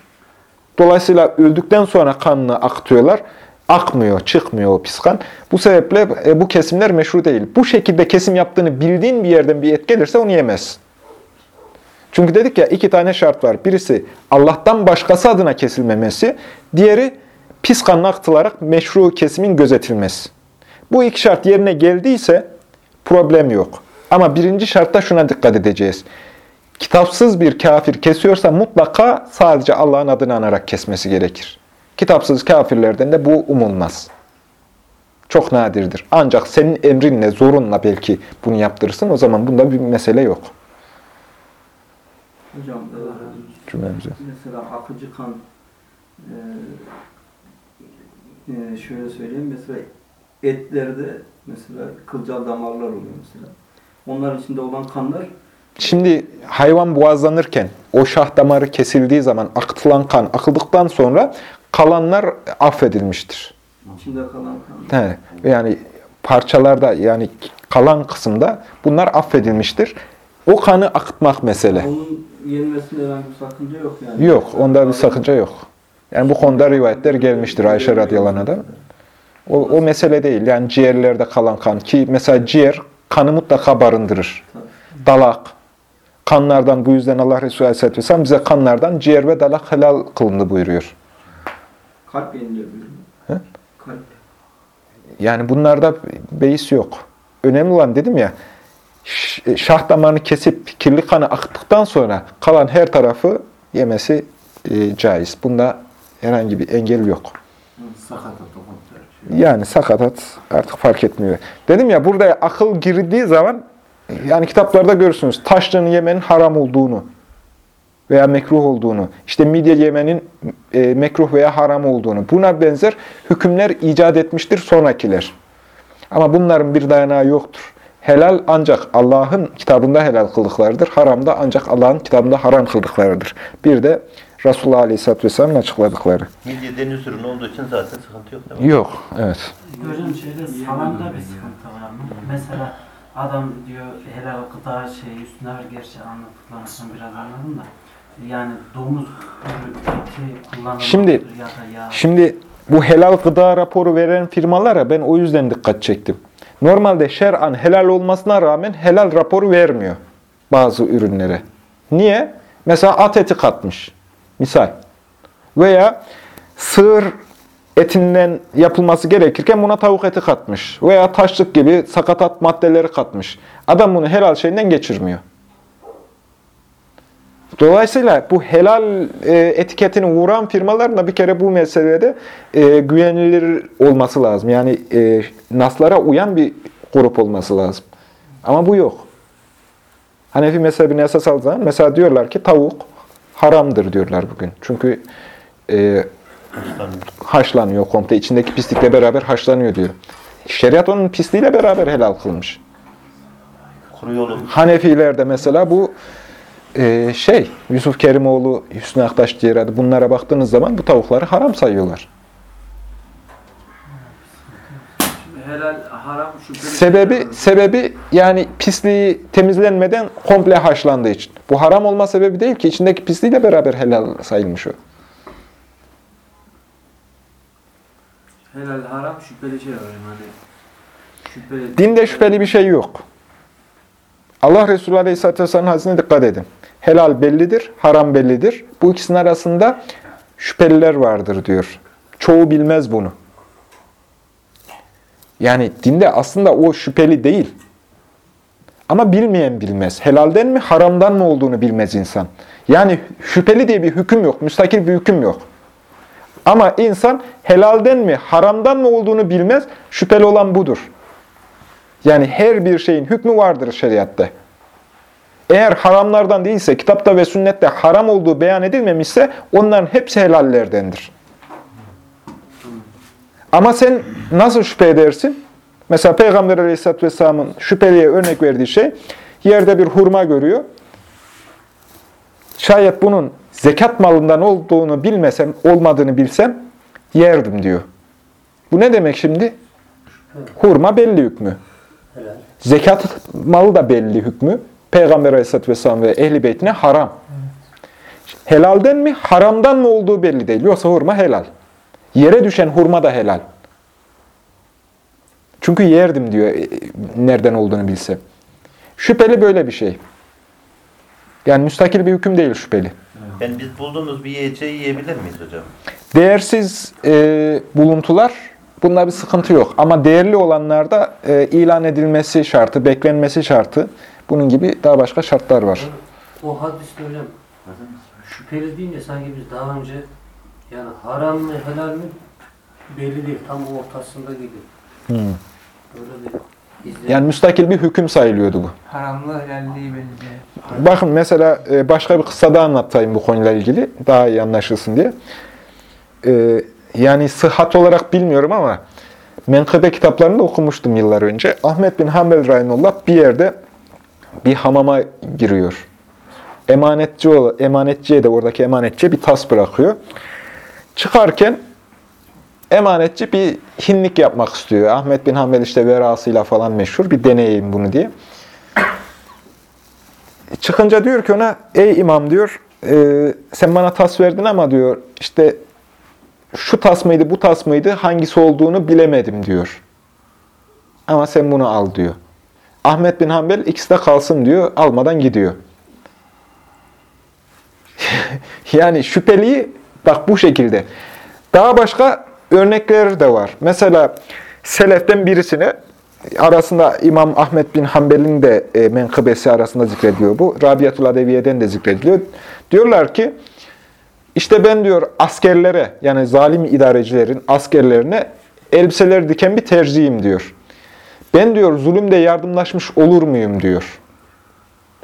Dolayısıyla öldükten sonra kanını akıtıyorlar. Akmıyor, çıkmıyor o pis kan. Bu sebeple e, bu kesimler meşru değil. Bu şekilde kesim yaptığını bildiğin bir yerden bir et gelirse onu yemez. Çünkü dedik ya iki tane şart var. Birisi Allah'tan başkası adına kesilmemesi, diğeri pis kanın akıtılarak meşru kesimin gözetilmesi. Bu iki şart yerine geldiyse problem yok. Ama birinci şartta şuna dikkat edeceğiz. Kitapsız bir kafir kesiyorsa mutlaka sadece Allah'ın adını anarak kesmesi gerekir. Kitapsız kafirlerden de bu umulmaz. Çok nadirdir. Ancak senin emrinle, zorunla belki bunu yaptırırsın. O zaman bunda bir mesele yok. Hocam e, Cümlemize. mesela akıcı kan e, e, şöyle söyleyeyim mesela etlerde mesela kılcal damarlar oluyor mesela. Onlar içinde olan kanlar Şimdi hayvan boğazlanırken o şah damarı kesildiği zaman akıtılan kan akıldıktan sonra kalanlar affedilmiştir. içinde kalan kan. He, yani parçalarda yani kalan kısımda bunlar affedilmiştir. O kanı akıtmak mesele. Onun yenmesinde herhangi bir sakınca yok yani. Yok, onda bir sakınca yok. Yani bu konuda rivayetler gelmiştir Ayşe radıyallahu anh'a da. O, o mesele değil. Yani ciğerlerde kalan kan ki mesela ciğer kanı mutlaka barındırır. Dalak. Kanlardan bu yüzden Allah Resulü Aleyhisselatü Vesselam bize kanlardan ciğer ve dalak helal kılındı buyuruyor. Kalp yeniliyor. buyuruyor. Kalp. Yani bunlarda beis yok. Önemli olan dedim ya, ş- şah damarını kesip kirli kanı akıttıktan sonra kalan her tarafı yemesi e, caiz. Bunda herhangi bir engel yok. Okuntu. Yani sakatat artık fark etmiyor. Dedim ya burada akıl girdiği zaman yani kitaplarda görürsünüz taşlığını yemenin haram olduğunu veya mekruh olduğunu, işte midye yemenin e, mekruh veya haram olduğunu. Buna benzer hükümler icat etmiştir sonrakiler. Ama bunların bir dayanağı yoktur. Helal ancak Allah'ın kitabında helal kıldıklarıdır. Haram da ancak Allah'ın kitabında haram kıldıklarıdır. Bir de Resulullah Aleyhisselatü Vesselam'ın açıkladıkları. Midye deniz ürünü olduğu için zaten sıkıntı yok değil mi? Yok, evet. Hocam şeyde salamda bir sıkıntı var mı? Mesela adam diyor helal gıda şey üstüne var gerçi anlattıklarını biraz anladım da. Yani domuz eti kullanılır Şimdi- ya da yağ. Şimdi bu helal gıda raporu veren firmalara ben o yüzden dikkat çektim. Normalde şer'an helal olmasına rağmen helal raporu vermiyor bazı ürünlere. Niye? Mesela at eti katmış. Misal. Veya sığır etinden yapılması gerekirken buna tavuk eti katmış. Veya taşlık gibi sakatat maddeleri katmış. Adam bunu helal şeyinden geçirmiyor. Dolayısıyla bu helal e, etiketini vuran firmaların da bir kere bu meselede e, güvenilir olması lazım. Yani e, naslara uyan bir grup olması lazım. Ama bu yok. Hanefi mezhebine esas aldığı mesela diyorlar ki tavuk haramdır diyorlar bugün. Çünkü e, haşlanıyor komple. içindeki pislikle beraber haşlanıyor diyor. Şeriat onun pisliğiyle beraber helal kılmış. Hanefilerde mesela bu e, şey, Yusuf Kerimoğlu, Hüsnü Aktaş diğer adı bunlara baktığınız zaman bu tavukları haram sayıyorlar. Şimdi helal, haram, şüpheli. Sebebi sebebi yani pisliği temizlenmeden komple haşlandığı için. Bu haram olma sebebi değil ki içindeki pisliğiyle beraber helal sayılmış o. Helal, haram, şüpheli şey var yani hani. Şüpheli. Dinde şüpheli bir şey yok. Allah Resulü Aleyhisselatü Vesselam'ın hadisine dikkat edin. Helal bellidir, haram bellidir. Bu ikisinin arasında şüpheliler vardır diyor. Çoğu bilmez bunu. Yani dinde aslında o şüpheli değil. Ama bilmeyen bilmez. Helalden mi, haramdan mı olduğunu bilmez insan. Yani şüpheli diye bir hüküm yok, müstakil bir hüküm yok. Ama insan helalden mi, haramdan mı olduğunu bilmez, şüpheli olan budur. Yani her bir şeyin hükmü vardır şeriatta. Eğer haramlardan değilse, kitapta ve sünnette haram olduğu beyan edilmemişse onların hepsi helallerdendir. Ama sen nasıl şüphe edersin? Mesela Peygamber Aleyhisselatü Vesselam'ın şüpheliye örnek verdiği şey, yerde bir hurma görüyor. Şayet bunun zekat malından olduğunu bilmesem, olmadığını bilsem yerdim diyor. Bu ne demek şimdi? Hurma belli hükmü. Zekat malı da belli hükmü. Peygamber Aleyhisselatü Vesselam ve Ehli Beytine haram. Helalden mi, haramdan mı olduğu belli değil. Yoksa hurma helal. Yere düşen hurma da helal. Çünkü yerdim diyor e, nereden olduğunu bilse. Şüpheli böyle bir şey. Yani müstakil bir hüküm değil şüpheli. Yani biz bulduğumuz bir yiyeceği yiyebilir miyiz hocam? Değersiz e, buluntular, bunda bir sıkıntı yok. Ama değerli olanlarda e, ilan edilmesi şartı, beklenmesi şartı, bunun gibi daha başka şartlar var. O hadiste hocam şüpheli deyince sanki biz daha önce yani haram mı helal mi belli değil. Tam ortasında gibi. Hmm. Böyle bir izlenim. Yani müstakil bir hüküm sayılıyordu bu. Haramlı helalliği belli. Bakın mesela e, başka bir kıssada anlatayım bu konuyla ilgili, daha iyi anlaşılsın diye. E, Yani sıhhat olarak bilmiyorum ama menkıbe kitaplarında okumuştum yıllar önce. Ahmet bin Hanbel Rahimullah bir yerde bir hamama giriyor. Emanetçi, ol- emanetçiye de oradaki emanetçiye bir tas bırakıyor. Çıkarken emanetçi bir hinlik yapmak istiyor. Ahmet bin Hanbel işte verasıyla falan meşhur. Bir deneyeyim bunu diye. Çıkınca diyor ki ona, ey imam diyor, e, sen bana tas verdin ama diyor, işte şu tas mıydı, bu tas mıydı, hangisi olduğunu bilemedim diyor. Ama sen bunu al diyor. Ahmet bin Hanbel ikisi de kalsın diyor, almadan gidiyor. yani şüpheliyi bak bu şekilde. Daha başka örnekler de var. Mesela Seleften birisine arasında İmam Ahmet bin Hanbel'in de e, menkıbesi arasında zikrediliyor bu. Rabiatul Adeviye'den de zikrediliyor. Diyorlar ki işte ben diyor askerlere yani zalim idarecilerin askerlerine elbiseler diken bir terziyim diyor. Ben diyor zulümde yardımlaşmış olur muyum diyor.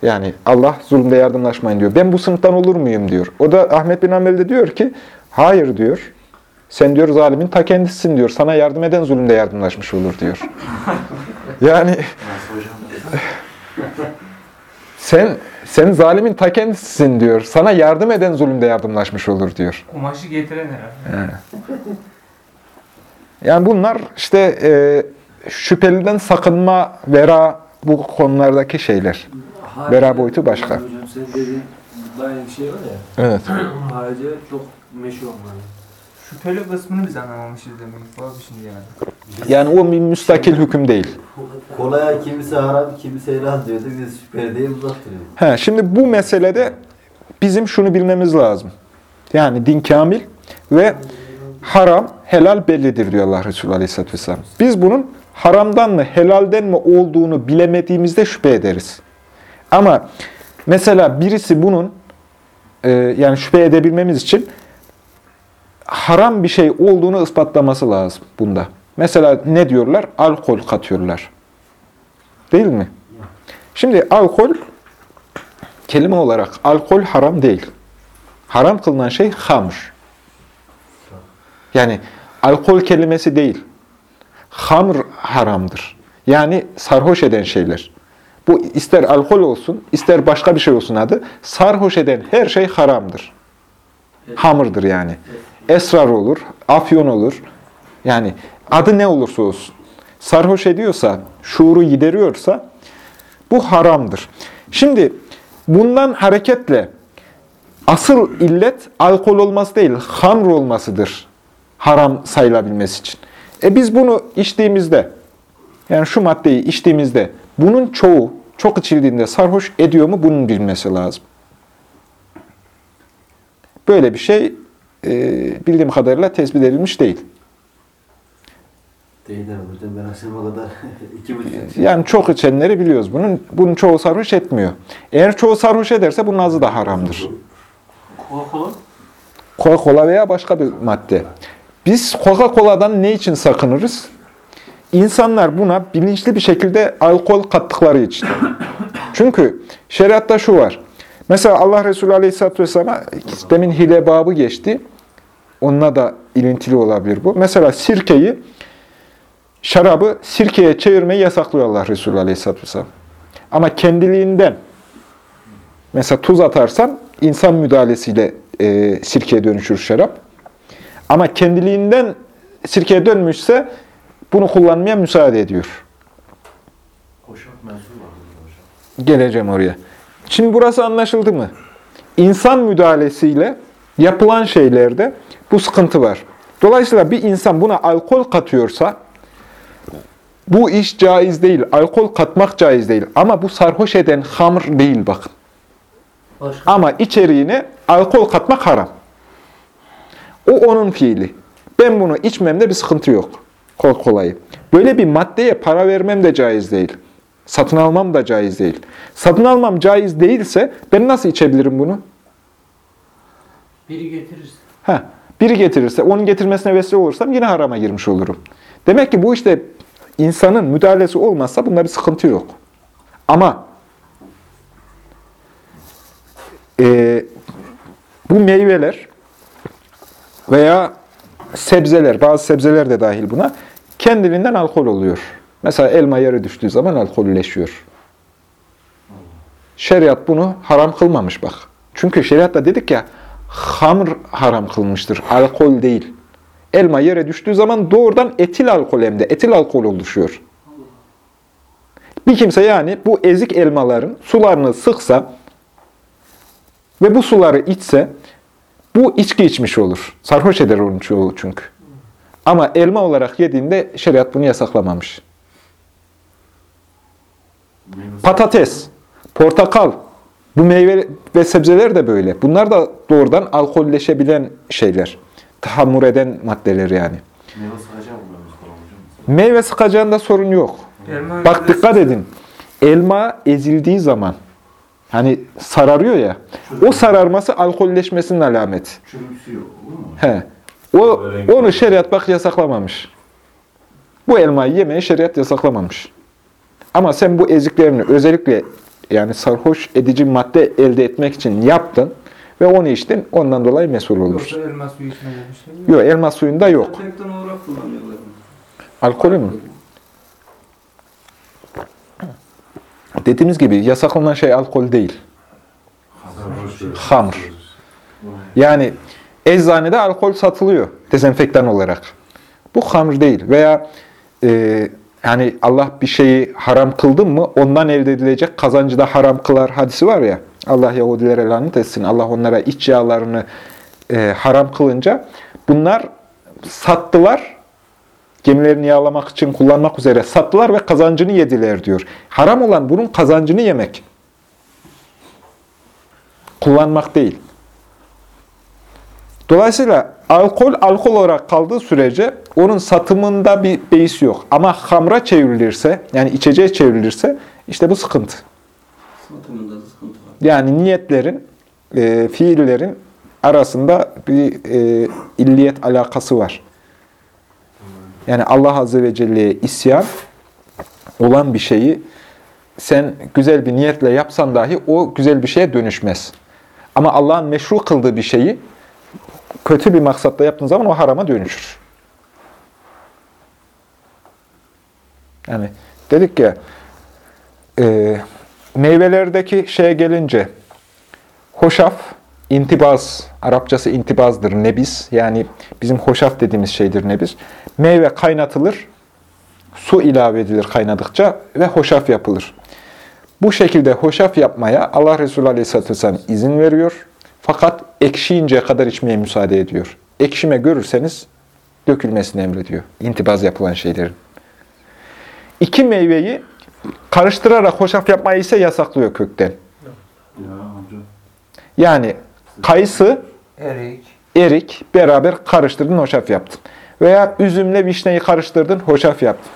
Yani Allah zulümde yardımlaşmayın diyor. Ben bu sınıftan olur muyum diyor. O da Ahmet bin Hanbel de diyor ki hayır diyor. Sen diyor zalimin ta kendisisin diyor. Sana yardım eden zulümde yardımlaşmış olur diyor. Yani sen sen zalimin ta kendisisin diyor. Sana yardım eden zulümde yardımlaşmış olur diyor. Kumaşı getiren herhalde. Yani bunlar işte e, şüpheliden sakınma, vera bu konulardaki şeyler. Vera boyutu başka. Hocam sen dediğin dair bir şey var ya. Evet. Harici çok meşhur onlar. Şüpheli kısmını biz anlamamışız demek. Bir şimdi yani. Yani o bir müstakil hüküm değil. Kolaya kimisi haram, kimisi helal diyordu. Biz şüpheliyi uzak duruyoruz. He, şimdi bu meselede bizim şunu bilmemiz lazım. Yani din kamil ve haram, helal bellidir diyor Allah Resulü Aleyhisselatü Vesselam. Biz bunun haramdan mı, helalden mi olduğunu bilemediğimizde şüphe ederiz. Ama mesela birisi bunun e, yani şüphe edebilmemiz için haram bir şey olduğunu ispatlaması lazım bunda. Mesela ne diyorlar? Alkol katıyorlar. Değil mi? Şimdi alkol kelime olarak alkol haram değil. Haram kılınan şey hamr. Yani alkol kelimesi değil. Hamr haramdır. Yani sarhoş eden şeyler. Bu ister alkol olsun, ister başka bir şey olsun adı. Sarhoş eden her şey haramdır. Hamırdır yani. Esrar olur, afyon olur. Yani adı ne olursa olsun. Sarhoş ediyorsa, şuuru gideriyorsa bu haramdır. Şimdi bundan hareketle asıl illet alkol olması değil, hamr olmasıdır. Haram sayılabilmesi için. E biz bunu içtiğimizde, yani şu maddeyi içtiğimizde bunun çoğu çok içildiğinde sarhoş ediyor mu bunun bilmesi lazım. Böyle bir şey e, bildiğim kadarıyla tespit edilmiş değil. Değil hocam ben akşama kadar iki buçuk. Yani çok içenleri biliyoruz bunun. Bunun çoğu sarhoş etmiyor. Eğer çoğu sarhoş ederse bunun azı da haramdır. Coca-Cola Coca-Cola veya başka bir madde. Biz Coca-Cola'dan ne için sakınırız? İnsanlar buna bilinçli bir şekilde alkol kattıkları için. Çünkü şeriatta şu var. Mesela Allah Resulü Aleyhisselatü Vesselam'a demin hile babı geçti. Onunla da ilintili olabilir bu. Mesela sirkeyi, şarabı sirkeye çevirmeyi yasaklıyor Allah Resulü Aleyhisselatü Vesselam. Ama kendiliğinden mesela tuz atarsan insan müdahalesiyle e, sirkeye dönüşür şarap. Ama kendiliğinden sirkeye dönmüşse bunu kullanmaya müsaade ediyor. Geleceğim oraya. Şimdi burası anlaşıldı mı? İnsan müdahalesiyle yapılan şeylerde bu sıkıntı var. Dolayısıyla bir insan buna alkol katıyorsa bu iş caiz değil. Alkol katmak caiz değil. Ama bu sarhoş eden hamr değil bakın. Başka Ama içeriğine alkol katmak haram. O onun fiili. Ben bunu içmemde bir sıkıntı yok. Kol kolayı. Böyle bir maddeye para vermem de caiz değil. Satın almam da caiz değil. Satın almam caiz değilse ben nasıl içebilirim bunu? biri getirirse. Ha, biri getirirse, onun getirmesine vesile olursam yine harama girmiş olurum. Demek ki bu işte insanın müdahalesi olmazsa bunda bir sıkıntı yok. Ama e, bu meyveler veya sebzeler, bazı sebzeler de dahil buna, kendiliğinden alkol oluyor. Mesela elma yere düştüğü zaman alkolleşiyor. Şeriat bunu haram kılmamış bak. Çünkü şeriatta dedik ya, hamr haram kılmıştır, alkol değil. Elma yere düştüğü zaman doğrudan etil alkol hem de, etil alkol oluşuyor. Bir kimse yani bu ezik elmaların sularını sıksa ve bu suları içse, Bu içki içmiş olur. Sarhoş eder onun çoğu çünkü. Ama elma olarak yediğinde şeriat bunu yasaklamamış. Patates, portakal, bu meyve ve sebzeler de böyle. Bunlar da doğrudan alkolleşebilen şeyler. Tahammür eden maddeler yani. Meyve sıkacak mı? Meyve sıkacağında sorun yok. Elma Bak dikkat edin. Elma ezildiği zaman hani sararıyor ya. O sararması alkolleşmesinin alameti. Çürümsüyor olur mu? He. O onu şeriat bak yasaklamamış. Bu elmayı yemeyi şeriat yasaklamamış. Ama sen bu eziklerini özellikle yani sarhoş edici madde elde etmek için yaptın ve onu içtin. Ondan dolayı mesul olursun. Yoksa elma suyu içmede bir şey yok. Yok elma suyunda yok. Olarak kullanıyorlar. Alkolü mü? Dediğimiz gibi yasaklanan şey alkol değil. Hamr. Yani eczanede alkol satılıyor dezenfektan olarak. Bu hamr değil. Veya e, yani Allah bir şeyi haram kıldı mı ondan elde edilecek kazancı da haram kılar hadisi var ya. Allah Yahudilere lanet etsin. Allah onlara iç yağlarını e, haram kılınca bunlar sattılar. Gemilerini yağlamak için kullanmak üzere sattılar ve kazancını yediler diyor. Haram olan bunun kazancını yemek. Kullanmak değil. Dolayısıyla alkol alkol olarak kaldığı sürece onun satımında bir beis yok. Ama hamra çevrilirse, yani içeceğe çevrilirse işte bu sıkıntı. Satımında sıkıntı var. Yani niyetlerin, e, fiillerin arasında bir e, illiyet alakası var. Yani Allah Azze ve Celle'ye isyan olan bir şeyi sen güzel bir niyetle yapsan dahi o güzel bir şeye dönüşmez. Ama Allah'ın meşru kıldığı bir şeyi kötü bir maksatla yaptığın zaman o harama dönüşür. Yani dedik ya e, meyvelerdeki şeye gelince hoşaf, intibaz, Arapçası intibazdır, nebiz. Yani bizim hoşaf dediğimiz şeydir nebiz. Meyve kaynatılır, su ilave edilir kaynadıkça ve hoşaf yapılır. Bu şekilde hoşaf yapmaya Allah Resulü Aleyhisselatü Vesselam izin veriyor. Fakat ekşiyinceye kadar içmeye müsaade ediyor. Ekşime görürseniz dökülmesini emrediyor. İntibaz yapılan şeylerin. İki meyveyi karıştırarak hoşaf yapmayı ise yasaklıyor kökten. Ya hocam. Yani kayısı, Erik. erik beraber karıştırdın, hoşaf yaptın. Veya üzümle vişneyi karıştırdın, hoşaf yaptın.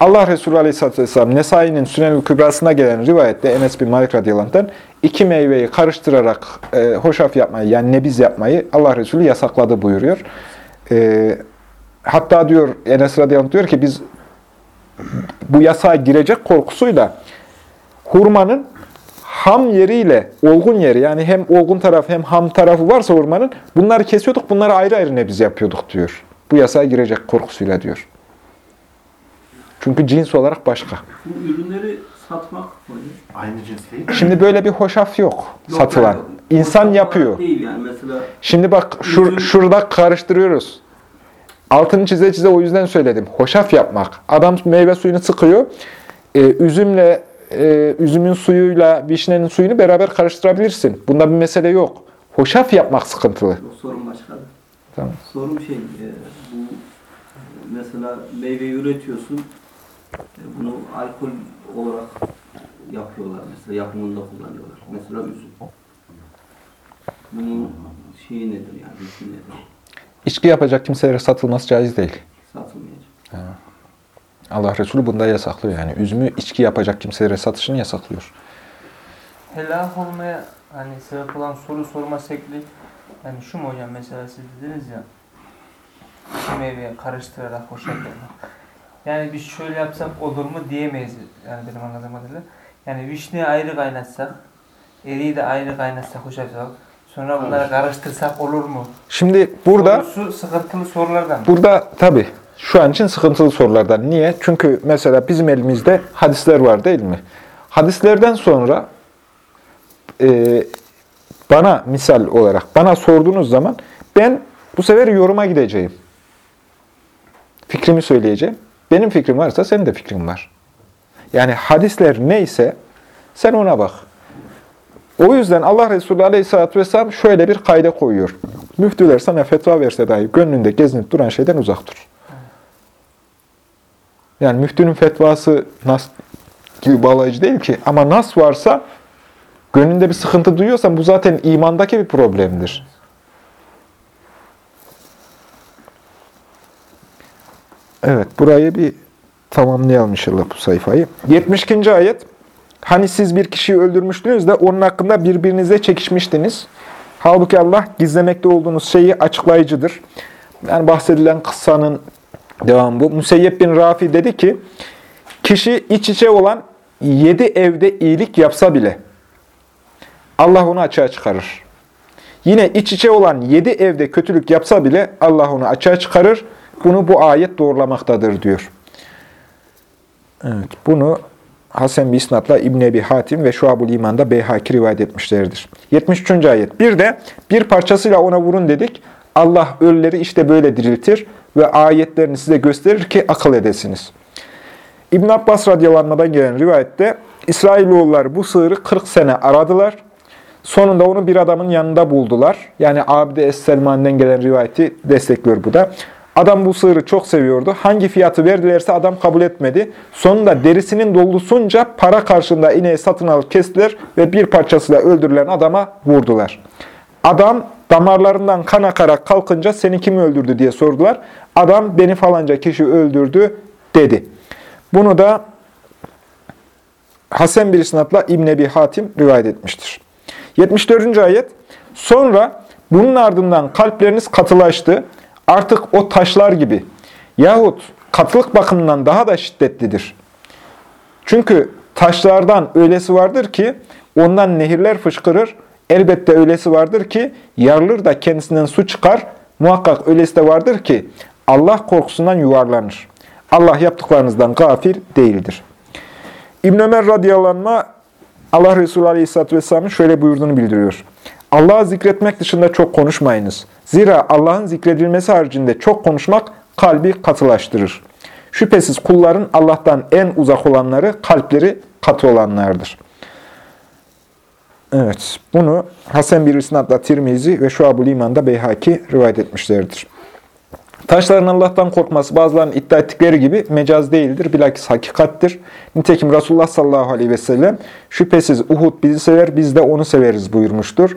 Allah Resulü Aleyhisselatü Vesselam Nesai'nin Sünel-i Kübrası'na gelen rivayette Enes bin Malik radıyallahu iki meyveyi karıştırarak e, hoşaf yapmayı yani nebiz yapmayı Allah Resulü yasakladı buyuruyor. E, hatta diyor Enes radıyallahu diyor ki biz bu yasağa girecek korkusuyla hurmanın ham yeriyle olgun yeri yani hem olgun taraf hem ham tarafı varsa hurmanın bunları kesiyorduk bunları ayrı ayrı nebiz yapıyorduk diyor. Bu yasağa girecek korkusuyla diyor. Çünkü cins olarak başka. Bu ürünleri satmak. Aynı cins değil? Şimdi böyle bir hoşaf yok, Yok satılan. yani, İnsan yapıyor. Değil yani mesela Şimdi bak şur, şurada karıştırıyoruz. Altını çize çize o yüzden söyledim. Hoşaf yapmak. Adam meyve suyunu sıkıyor. Ee, üzümle e, üzümün suyuyla vişnenin suyunu beraber karıştırabilirsin. Bunda bir mesele yok. Hoşaf yapmak sıkıntılı. yok, sorun başka. Tamam. Sorun şey e, bu e, mesela meyve üretiyorsun bunu alkol olarak yapıyorlar mesela yapımında kullanıyorlar. Mesela üzüm. Bunun şeyi nedir yani hükmü nedir? İçki yapacak kimselere satılması caiz değil. Satılmayacak. Allah Resulü bunda yasaklıyor yani. Üzümü içki yapacak kimselere satışını yasaklıyor. Helak olmaya hani sebep olan soru sorma şekli yani şu mu hocam mesela siz dediniz ya iki meyveye karıştırarak hoşaf yapmak. Yani biz şöyle yapsak olur mu diyemeyiz yani benim anladığım kadarıyla. Yani vişneyi ayrı kaynatsak, eriği de ayrı kaynatsak hoşaf yapsak, sonra bunları karıştırsak olur mu? Şimdi burada Sorusu sıkıntılı sorulardan. Burada tabii şu an için sıkıntılı sorulardan. Niye? Çünkü mesela bizim elimizde hadisler var değil mi? Hadislerden sonra e, bana misal olarak bana sorduğunuz zaman ben bu sefer yoruma gideceğim. Fikrimi söyleyeceğim. Benim fikrim varsa senin de fikrin var. Yani hadisler neyse sen ona bak. O yüzden Allah Resulü Aleyhisselatü Vesselam şöyle bir kayda koyuyor. Müftüler sana fetva verse dahi gönlünde gezinip duran şeyden uzak dur. Yani müftünün fetvası nas gibi bağlayıcı değil ki. Ama nas varsa gönlünde bir sıkıntı duyuyorsan bu zaten imandaki bir problemdir. Evet, burayı bir tamamlayalım inşallah bu sayfayı. 72. ayet. Hani siz bir kişiyi öldürmüştünüz de onun hakkında birbirinize çekişmiştiniz. Halbuki Allah gizlemekte olduğunuz şeyi açıklayıcıdır. Yani bahsedilen kıssanın devamı bu. Müseyyep bin Rafi dedi ki, kişi iç içe olan yedi evde iyilik yapsa bile Allah onu açığa çıkarır. Yine iç içe olan yedi evde kötülük yapsa bile Allah onu açığa çıkarır. Bunu bu ayet doğrulamaktadır diyor. Evet, bunu Hasan bir isnatla İbn Ebi Hatim ve Şuab-ül İman'da Beyhaki rivayet etmişlerdir. 73. ayet. Bir de bir parçasıyla ona vurun dedik. Allah ölüleri işte böyle diriltir ve ayetlerini size gösterir ki akıl edesiniz. İbn Abbas radyalanmadan gelen rivayette İsrailoğulları bu sığırı 40 sene aradılar. Sonunda onu bir adamın yanında buldular. Yani Abide Es-Selman'den gelen rivayeti destekliyor bu da. Adam bu sığırı çok seviyordu. Hangi fiyatı verdilerse adam kabul etmedi. Sonunda derisinin dolusunca para karşılığında ineği satın alıp kestiler ve bir parçasıyla öldürülen adama vurdular. Adam damarlarından kan akarak kalkınca seni kim öldürdü diye sordular. Adam beni falanca kişi öldürdü dedi. Bunu da Hasan bir isnatla İbn Ebi Hatim rivayet etmiştir. 74. ayet. Sonra bunun ardından kalpleriniz katılaştı. Artık o taşlar gibi yahut katılık bakımından daha da şiddetlidir. Çünkü taşlardan öylesi vardır ki ondan nehirler fışkırır. Elbette öylesi vardır ki yarılır da kendisinden su çıkar. Muhakkak öylesi de vardır ki Allah korkusundan yuvarlanır. Allah yaptıklarınızdan gafil değildir. İbn Ömer radıyallahu Allah Resulü aleyhisselatü vesselamın şöyle buyurduğunu bildiriyor. Allah'ı zikretmek dışında çok konuşmayınız. Zira Allah'ın zikredilmesi haricinde çok konuşmak kalbi katılaştırır. Şüphesiz kulların Allah'tan en uzak olanları kalpleri katı olanlardır. Evet, bunu Hasan bir isnatla Tirmizi ve Şuab-ül İman'da Beyhaki rivayet etmişlerdir. Taşların Allah'tan korkması bazılarının iddia ettikleri gibi mecaz değildir, bilakis hakikattir. Nitekim Resulullah sallallahu aleyhi ve sellem şüphesiz Uhud bizi sever, biz de onu severiz buyurmuştur.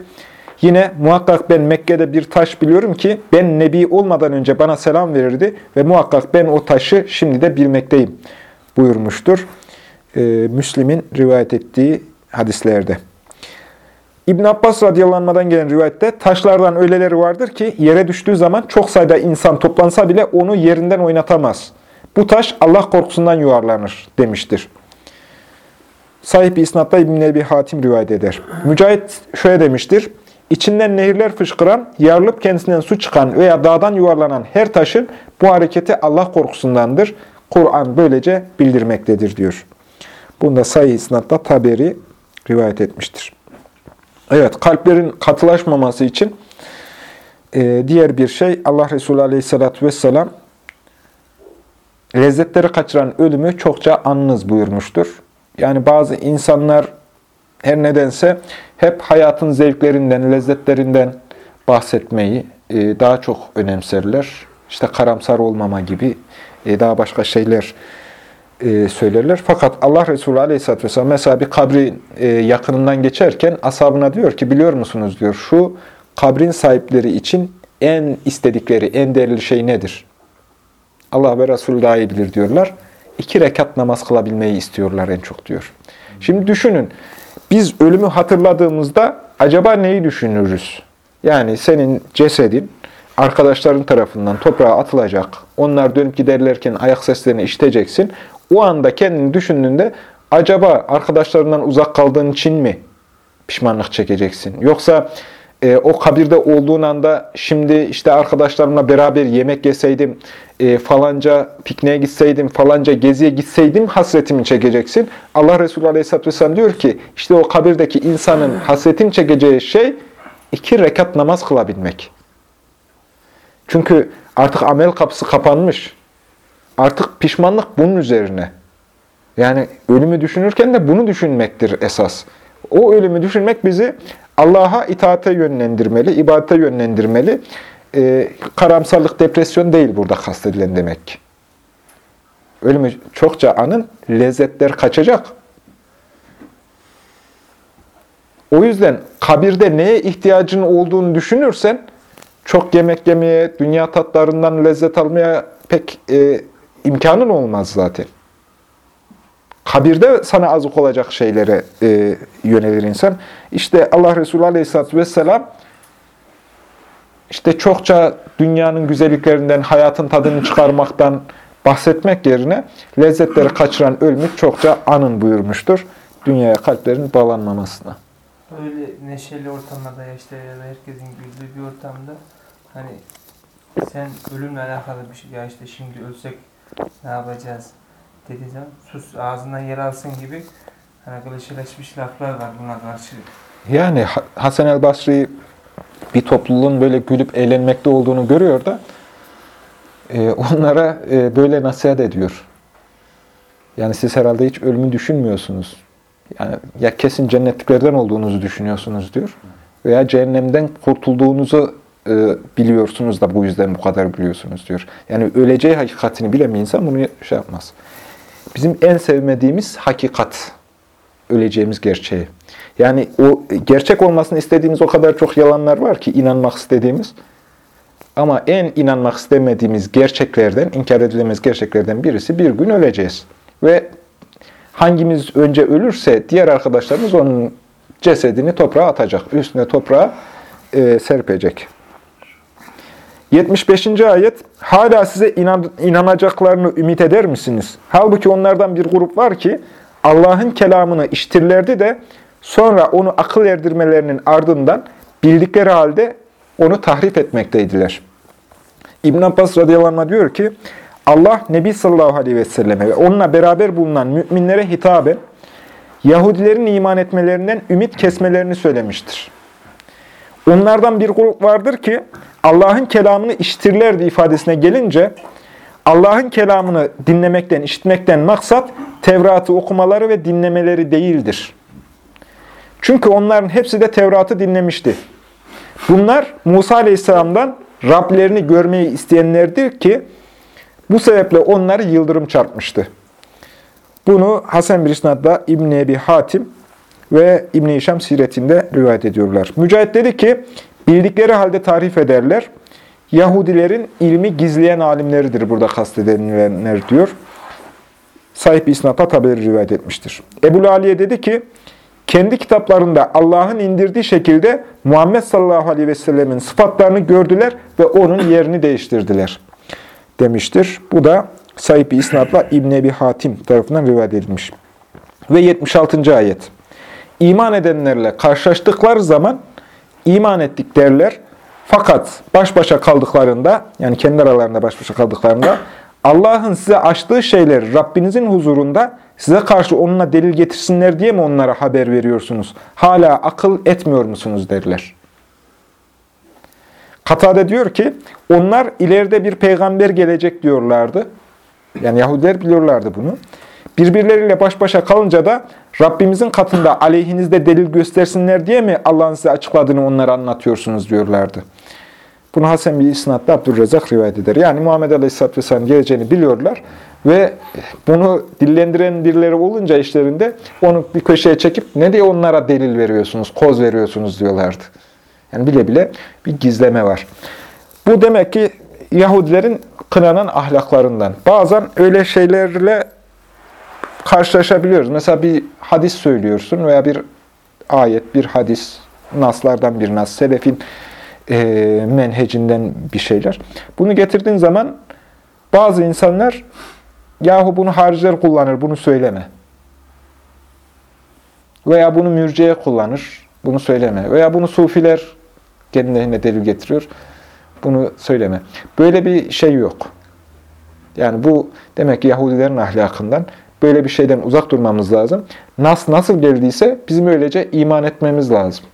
Yine muhakkak ben Mekke'de bir taş biliyorum ki ben Nebi olmadan önce bana selam verirdi ve muhakkak ben o taşı şimdi de bilmekteyim buyurmuştur. Ee, Müslim'in rivayet ettiği hadislerde. İbn Abbas radıyallanmadan gelen rivayette taşlardan öyleleri vardır ki yere düştüğü zaman çok sayıda insan toplansa bile onu yerinden oynatamaz. Bu taş Allah korkusundan yuvarlanır demiştir. Sahip isnatta İbn Ebi Hatim rivayet eder. Mücahit şöyle demiştir. İçinden nehirler fışkıran, yarılıp kendisinden su çıkan veya dağdan yuvarlanan her taşın bu hareketi Allah korkusundandır. Kur'an böylece bildirmektedir diyor. Bunda sayı isnatta Taberi rivayet etmiştir. Evet, kalplerin katılaşmaması için e, diğer bir şey Allah Resulü Aleyhisselatü Vesselam lezzetleri kaçıran ölümü çokça anınız buyurmuştur. Yani bazı insanlar her nedense hep hayatın zevklerinden, lezzetlerinden bahsetmeyi e, daha çok önemserler. İşte karamsar olmama gibi e, daha başka şeyler e, söylerler. Fakat Allah Resulü Aleyhisselatü Vesselam mesela bir kabrin e, yakınından geçerken ashabına diyor ki biliyor musunuz diyor şu kabrin sahipleri için en istedikleri, en değerli şey nedir? Allah ve Resulü daha iyi bilir diyorlar. İki rekat namaz kılabilmeyi istiyorlar en çok diyor. Şimdi düşünün, biz ölümü hatırladığımızda acaba neyi düşünürüz? Yani senin cesedin arkadaşların tarafından toprağa atılacak. Onlar dönüp giderlerken ayak seslerini işiteceksin. O anda kendini düşündüğünde acaba arkadaşlarından uzak kaldığın için mi pişmanlık çekeceksin? Yoksa e, o kabirde olduğun anda şimdi işte arkadaşlarımla beraber yemek yeseydim, e, falanca pikniğe gitseydim, falanca geziye gitseydim hasretimi çekeceksin. Allah Resulü Aleyhisselatü Vesselam diyor ki işte o kabirdeki insanın hasretini çekeceği şey iki rekat namaz kılabilmek. Çünkü artık amel kapısı kapanmış. Artık pişmanlık bunun üzerine. Yani ölümü düşünürken de bunu düşünmektir esas. O ölümü düşünmek bizi Allah'a itaate yönlendirmeli, ibadete yönlendirmeli. Ee, karamsarlık, depresyon değil burada kastedilen demek. Ölümü çokça anın, lezzetler kaçacak. O yüzden kabirde neye ihtiyacın olduğunu düşünürsen, çok yemek yemeye, dünya tatlarından lezzet almaya pek e, imkanın olmaz zaten. Kabirde sana azık olacak şeylere e, yönelir insan. İşte Allah Resulü Aleyhisselatü Vesselam işte çokça dünyanın güzelliklerinden, hayatın tadını çıkarmaktan bahsetmek yerine lezzetleri kaçıran ölmüş çokça anın buyurmuştur. Dünyaya kalplerin bağlanmamasına. Öyle neşeli ortamlarda ya işte ya da herkesin güldüğü bir ortamda hani sen ölümle alakalı bir şey ya işte şimdi ölsek ne yapacağız dediği zaman sus ağzından yer alsın gibi hani klişeleşmiş laflar var buna karşı. Yani Ha- Hasan el Basri bir topluluğun böyle gülüp eğlenmekte olduğunu görüyor da e, onlara e, böyle nasihat ediyor. Yani siz herhalde hiç ölümü düşünmüyorsunuz. Yani ya kesin cennetliklerden olduğunuzu düşünüyorsunuz diyor. Veya cehennemden kurtulduğunuzu e, biliyorsunuz da bu yüzden bu kadar biliyorsunuz diyor. Yani öleceği hakikatini bilen insan bunu şey yapmaz. Bizim en sevmediğimiz hakikat. Öleceğimiz gerçeği. Yani o gerçek olmasını istediğimiz o kadar çok yalanlar var ki inanmak istediğimiz. Ama en inanmak istemediğimiz gerçeklerden, inkar edilemez gerçeklerden birisi bir gün öleceğiz. Ve hangimiz önce ölürse diğer arkadaşlarımız onun cesedini toprağa atacak. Üstüne toprağa e, serpecek. 75. ayet Hala size inan, inanacaklarını ümit eder misiniz? Halbuki onlardan bir grup var ki Allah'ın kelamını iştirlerdi de sonra onu akıl erdirmelerinin ardından bildikleri halde onu tahrif etmekteydiler. İbn Abbas radıyallahu anh diyor ki Allah Nebi sallallahu aleyhi ve selleme ve onunla beraber bulunan müminlere hitaben Yahudilerin iman etmelerinden ümit kesmelerini söylemiştir. Onlardan bir grup vardır ki Allah'ın kelamını işitirlerdi ifadesine gelince Allah'ın kelamını dinlemekten, işitmekten maksat Tevrat'ı okumaları ve dinlemeleri değildir. Çünkü onların hepsi de Tevrat'ı dinlemişti. Bunlar Musa Aleyhisselam'dan Rablerini görmeyi isteyenlerdir ki bu sebeple onları yıldırım çarpmıştı. Bunu Hasan bir isnadda İbn Ebi Hatim ve İbn-i Hişam siretinde rivayet ediyorlar. Mücahit dedi ki, bildikleri halde tarif ederler. Yahudilerin ilmi gizleyen alimleridir burada kastedilenler diyor. Sahip İsnat'a tabiri rivayet etmiştir. Ebu Aliye dedi ki, kendi kitaplarında Allah'ın indirdiği şekilde Muhammed sallallahu aleyhi ve sellemin sıfatlarını gördüler ve onun yerini değiştirdiler demiştir. Bu da Sahip İsnat'la İbn Ebi Hatim tarafından rivayet edilmiş. Ve 76. ayet. İman edenlerle karşılaştıkları zaman iman ettik derler. Fakat baş başa kaldıklarında, yani kendi aralarında baş başa kaldıklarında Allah'ın size açtığı şeyleri Rabbinizin huzurunda size karşı onunla delil getirsinler diye mi onlara haber veriyorsunuz? Hala akıl etmiyor musunuz derler. Katade diyor ki, onlar ileride bir peygamber gelecek diyorlardı. Yani Yahudiler biliyorlardı bunu. Birbirleriyle baş başa kalınca da Rabbimizin katında aleyhinizde delil göstersinler diye mi Allah'ın size açıkladığını onlara anlatıyorsunuz diyorlardı. Bunu Hasan bir isnatla Abdülrezzak rivayet eder. Yani Muhammed Aleyhisselatü Vesselam geleceğini biliyorlar ve bunu dillendiren birileri olunca işlerinde onu bir köşeye çekip ne diye onlara delil veriyorsunuz, koz veriyorsunuz diyorlardı. Yani bile bile bir gizleme var. Bu demek ki Yahudilerin kınanan ahlaklarından. Bazen öyle şeylerle karşılaşabiliyoruz. Mesela bir hadis söylüyorsun veya bir ayet, bir hadis, naslardan bir nas, selefin e, menhecinden bir şeyler. Bunu getirdiğin zaman bazı insanlar yahu bunu hariciler kullanır, bunu söyleme. Veya bunu mürciye kullanır, bunu söyleme. Veya bunu sufiler kendilerine delil getiriyor, bunu söyleme. Böyle bir şey yok. Yani bu demek ki Yahudilerin ahlakından böyle bir şeyden uzak durmamız lazım. Nas nasıl geldiyse bizim öylece iman etmemiz lazım.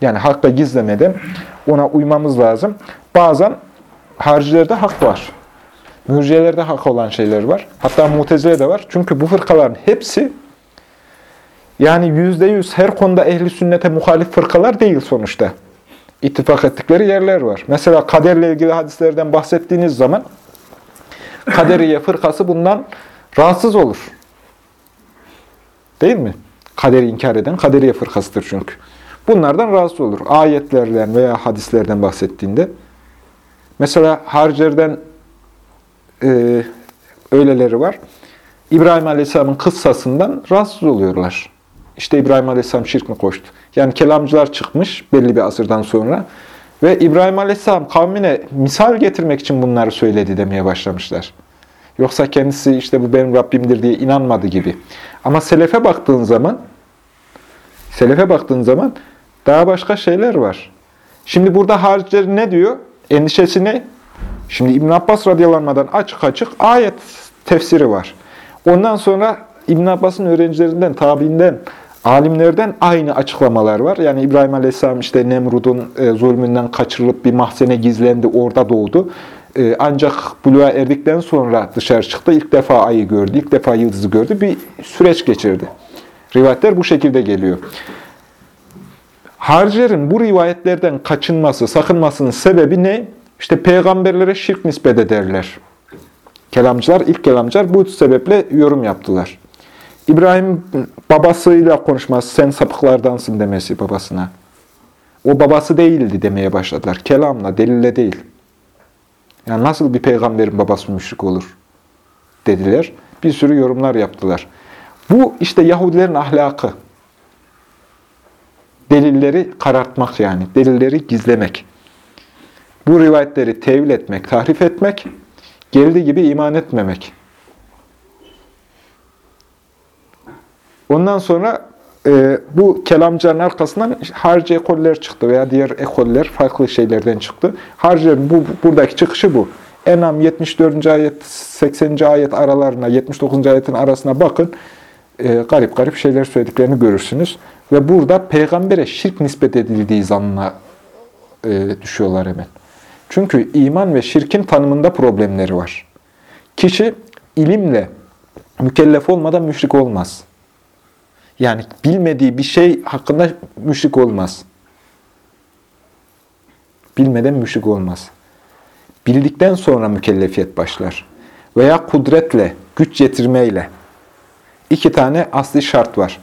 Yani hakta gizlemeden ona uymamız lazım. Bazen haricilerde hak var. Mürciyelerde hak olan şeyler var. Hatta mutezile de var. Çünkü bu fırkaların hepsi Yani yüzde yüz her konuda ehli sünnete muhalif fırkalar değil sonuçta. İttifak ettikleri yerler var. Mesela kaderle ilgili hadislerden bahsettiğiniz zaman kaderiye fırkası bundan rahatsız olur. Değil mi? Kaderi inkar eden kaderiye fırkasıdır çünkü. Bunlardan rahatsız olur. Ayetlerden veya hadislerden bahsettiğinde. Mesela harcerden e, öyleleri var. İbrahim Aleyhisselam'ın kıssasından rahatsız oluyorlar. İşte İbrahim Aleyhisselam şirk mi koştu? Yani kelamcılar çıkmış belli bir asırdan sonra ve İbrahim Aleyhisselam kavmine misal getirmek için bunları söyledi demeye başlamışlar. Yoksa kendisi işte bu benim Rabbimdir diye inanmadı gibi. Ama selefe baktığın zaman selefe baktığın zaman daha başka şeyler var. Şimdi burada hariciler ne diyor? Endişesi ne? Şimdi İbn Abbas radıyallahu anh'dan açık açık ayet tefsiri var. Ondan sonra İbn Abbas'ın öğrencilerinden, tabiinden, alimlerden aynı açıklamalar var. Yani İbrahim Aleyhisselam işte Nemrud'un e, zulmünden kaçırılıp bir mahzene gizlendi, orada doğdu. E, ancak buluğa erdikten sonra dışarı çıktı. İlk defa ayı gördü, ilk defa yıldızı gördü. Bir süreç geçirdi. Rivayetler bu şekilde geliyor. Harcilerin bu rivayetlerden kaçınması, sakınmasının sebebi ne? İşte peygamberlere şirk nispet ederler. Kelamcılar, ilk kelamcılar bu sebeple yorum yaptılar. İbrahim babasıyla konuşması, sen sapıklardansın demesi babasına. O babası değildi demeye başladılar. Kelamla, delille değil. Yani nasıl bir peygamberin babası müşrik olur dediler. Bir sürü yorumlar yaptılar. Bu işte Yahudilerin ahlakı. Delilleri karartmak yani, delilleri gizlemek. Bu rivayetleri tevil etmek, tahrif etmek, geldiği gibi iman etmemek. Ondan sonra e, bu kelamcıların arkasından harici ekoller çıktı veya diğer ekoller farklı şeylerden çıktı. Haricilerin bu, buradaki çıkışı bu. Enam 74. ayet, 80. ayet aralarına, 79. ayetin arasına bakın. E, garip garip şeyler söylediklerini görürsünüz. Ve burada peygambere şirk nispet edildiği zannına e, düşüyorlar hemen. Çünkü iman ve şirkin tanımında problemleri var. Kişi ilimle mükellef olmadan müşrik olmaz. Yani bilmediği bir şey hakkında müşrik olmaz. Bilmeden müşrik olmaz. Bildikten sonra mükellefiyet başlar. Veya kudretle, güç yetirmeyle. İki tane asli şart var.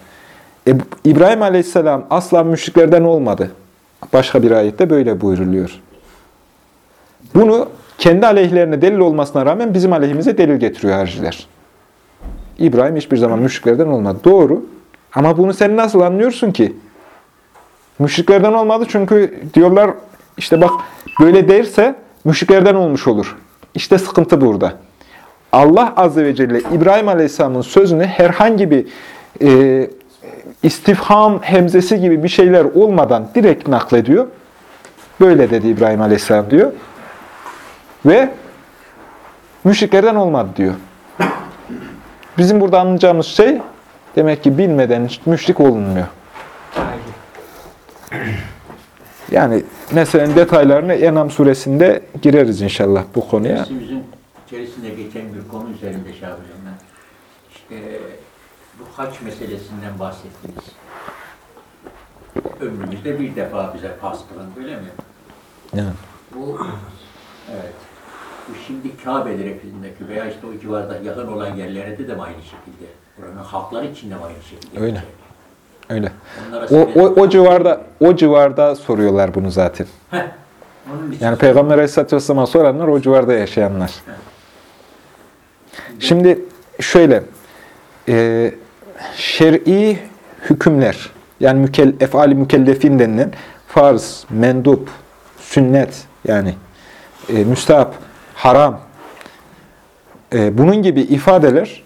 E, İbrahim Aleyhisselam asla müşriklerden olmadı. Başka bir ayette böyle buyruluyor. Bunu kendi aleyhlerine delil olmasına rağmen bizim aleyhimize delil getiriyor hariciler. İbrahim hiçbir zaman müşriklerden olmadı. Doğru. Ama bunu sen nasıl anlıyorsun ki? Müşriklerden olmadı çünkü diyorlar işte bak böyle derse müşriklerden olmuş olur. İşte sıkıntı burada. Allah Azze ve Celle İbrahim Aleyhisselam'ın sözünü herhangi bir e, istifham hemzesi gibi bir şeyler olmadan direkt naklediyor. Böyle dedi İbrahim Aleyhisselam diyor. Ve müşriklerden olmadı diyor. Bizim burada anlayacağımız şey demek ki bilmeden müşrik olunmuyor. Yani meselenin detaylarını Enam suresinde gireriz inşallah bu konuya. Dersimizin içerisinde geçen bir konu üzerinde şey yapacağım ben. İşte bu haç meselesinden bahsettiniz. Ömrümüzde bir defa bize farz kılın, öyle mi? Yani. Bu, evet. Şimdi Kabe tarafındaki veya işte o civarda yakın olan yerlerde de aynı şekilde? Buranın halklar için de aynı şekilde? Öyle. Öyle. Onlara O, o, o civarda o civarda soruyorlar bunu zaten. Onun için Yani Peygamber Aleyhisselatü Vesselam'a soranlar o civarda yaşayanlar. Şimdi şöyle, e, şer'i hükümler, yani mükel, efali mükellefin denilen farz, mendup, sünnet, yani e, müstahap, haram, e, bunun gibi ifadeler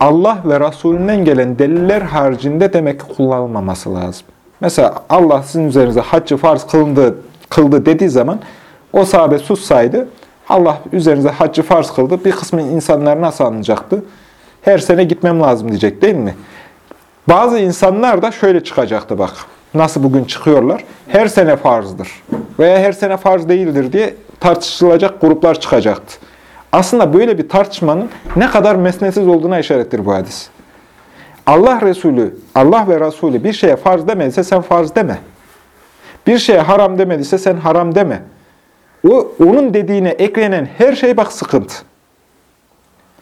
Allah ve Resulünden gelen deliller haricinde demek ki kullanılmaması lazım. Mesela Allah sizin üzerinize haccı farz kılındı, kıldı dediği zaman o sahabe sussaydı Allah üzerinize haccı farz kıldı. Bir kısmı insanlar nasıl anlayacaktı? Her sene gitmem lazım diyecek değil mi? Bazı insanlar da şöyle çıkacaktı bak. Nasıl bugün çıkıyorlar? Her sene farzdır. Veya her sene farz değildir diye tartışılacak gruplar çıkacaktı. Aslında böyle bir tartışmanın ne kadar mesnetsiz olduğuna işarettir bu hadis. Allah Resulü, Allah ve Resulü bir şeye farz demediyse sen farz deme. Bir şeye haram demediyse sen haram deme. O onun dediğine eklenen her şey bak sıkıntı.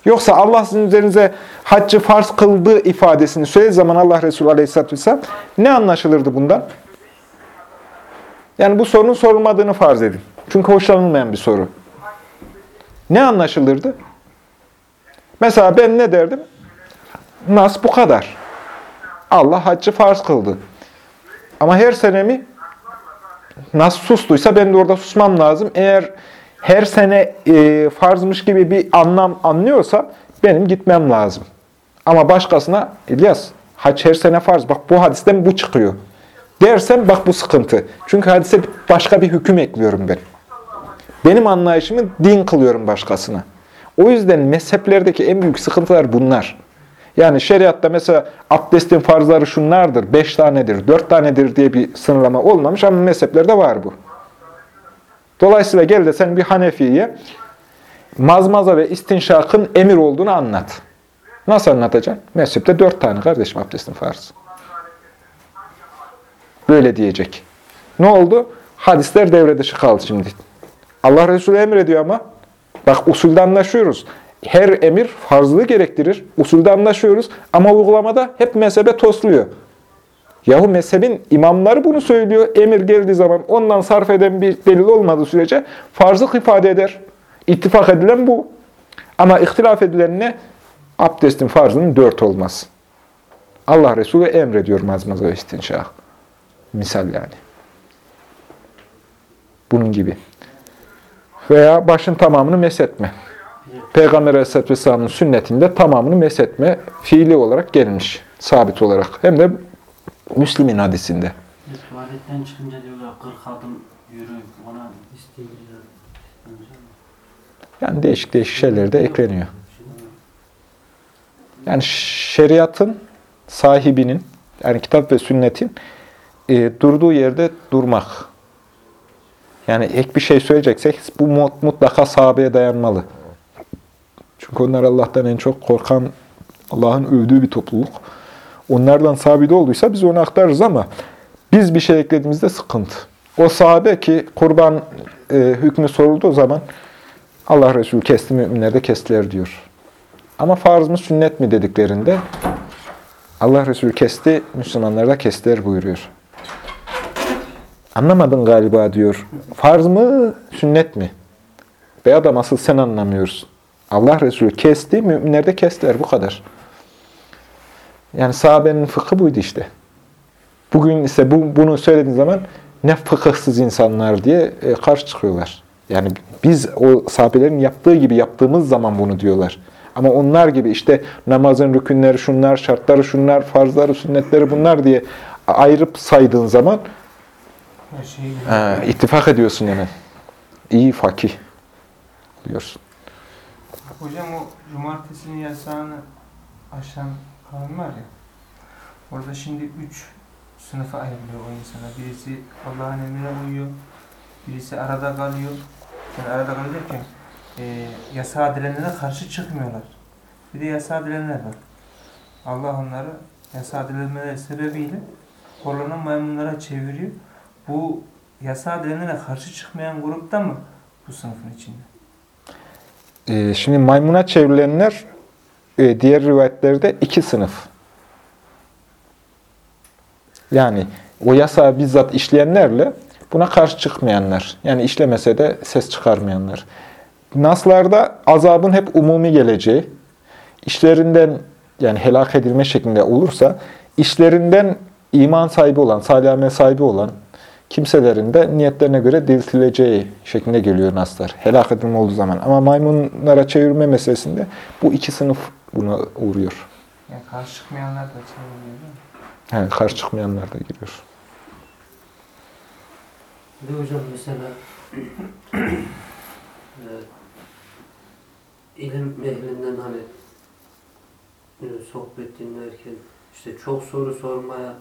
Yoksa Allah sizin üzerinize haccı farz kıldığı ifadesini söylediği zaman Allah Resulü Aleyhisselatü Vesselam ne anlaşılırdı bundan? Yani bu sorunun sorulmadığını farz edin. Çünkü hoşlanılmayan bir soru. Ne anlaşılırdı? Mesela ben ne derdim? Nas bu kadar. Allah haccı farz kıldı. Ama her sene mi? Nas sustuysa ben de orada susmam lazım. Eğer her sene e, farzmış gibi bir anlam anlıyorsa benim gitmem lazım. Ama başkasına İlyas hac her sene farz. Bak bu hadisten bu çıkıyor. Dersem bak bu sıkıntı. Çünkü hadise başka bir hüküm ekliyorum ben. Benim anlayışımı din kılıyorum başkasına. O yüzden mezheplerdeki en büyük sıkıntılar bunlar. Yani şeriatta mesela abdestin farzları şunlardır, beş tanedir, dört tanedir diye bir sınırlama olmamış ama mezheplerde var bu. Dolayısıyla gel de sen bir Hanefi'ye mazmaza ve istinşakın emir olduğunu anlat. Nasıl anlatacaksın? Mezhepte dört tane kardeşim abdestin farzı. Böyle diyecek. Ne oldu? Hadisler devre dışı kaldı şimdi. Allah Resulü emrediyor ama bak usulde anlaşıyoruz. Her emir farzlığı gerektirir. Usulde anlaşıyoruz ama uygulamada hep mezhebe tosluyor. Yahu mezhebin imamları bunu söylüyor. Emir geldiği zaman ondan sarf eden bir delil olmadığı sürece farzlık ifade eder. İttifak edilen bu. Ama ihtilaf edilen ne? Abdestin farzının dört olması. Allah Resulü emrediyor mazmaza ve istinşak. Misal yani. Bunun gibi. Veya başın tamamını meshetme. Peygamber Aleyhisselatü Vesselam'ın sünnetinde tamamını meshetme fiili olarak gelmiş. Sabit olarak. Hem de Müslim'in hadisinde. Tuvaletten çıkınca diyorlar 40 adım yürü ona İsteyiciler. Yani değişik değişik şeyler de ekleniyor. Yani şeriatın sahibinin, yani kitap ve sünnetin e, durduğu yerde durmak. Yani ek bir şey söyleyeceksek bu mutlaka sahabeye dayanmalı. Çünkü onlar Allah'tan en çok korkan, Allah'ın övdüğü bir topluluk. Onlardan sabit olduysa biz onu aktarırız ama biz bir şey eklediğimizde sıkıntı. O sahabe ki kurban e, hükmü sorulduğu zaman Allah Resulü kesti, müminler de kestiler diyor. Ama farz mı sünnet mi dediklerinde Allah Resulü kesti, Müslümanlar da kestiler buyuruyor. Anlamadın galiba diyor. Farz mı, sünnet mi? Be adam asıl sen anlamıyorsun. Allah Resulü kesti, müminler de kestiler. Bu kadar. Yani sahabenin fıkhı buydu işte. Bugün ise bu, bunu söylediğin zaman ne fıkıhsız insanlar diye e, karşı çıkıyorlar. Yani biz o sahabelerin yaptığı gibi yaptığımız zaman bunu diyorlar. Ama onlar gibi işte namazın rükünleri şunlar, şartları şunlar, farzları, sünnetleri bunlar diye ayırıp saydığın zaman Her e, ittifak ediyorsun yani. İyi fakih diyorsun. Hocam o cumartesinin yasağını aşan kanun var ya. Orada şimdi üç sınıfa ayrılıyor o insana. Birisi Allah'ın emrine uyuyor. Birisi arada kalıyor. Yani arada kalıyor derken e, yasağa direnlere karşı çıkmıyorlar. Bir de yasağa direnler var. Allah onları yasağa direnmeleri sebebiyle horlanan maymunlara çeviriyor. Bu yasağa direnlere karşı çıkmayan grupta mı bu sınıfın içinde? Ee, şimdi maymuna çevrilenler e, diğer rivayetlerde iki sınıf. Yani o yasağı bizzat işleyenlerle buna karşı çıkmayanlar. Yani işlemese de ses çıkarmayanlar. Naslarda azabın hep umumi geleceği, işlerinden yani helak edilme şeklinde olursa, işlerinden iman sahibi olan, salih amel sahibi olan kimselerin de niyetlerine göre diriltileceği şeklinde geliyor naslar. Helak edilme olduğu zaman. Ama maymunlara çevirme meselesinde bu iki sınıf buna uğruyor. Yani karşı çıkmayanlar da çeviriyor değil mi? Yani karşı çıkmayanlar da giriyor. Bir de hocam mesela e, ilim ehlinden hani e, sohbet dinlerken işte çok soru sormaya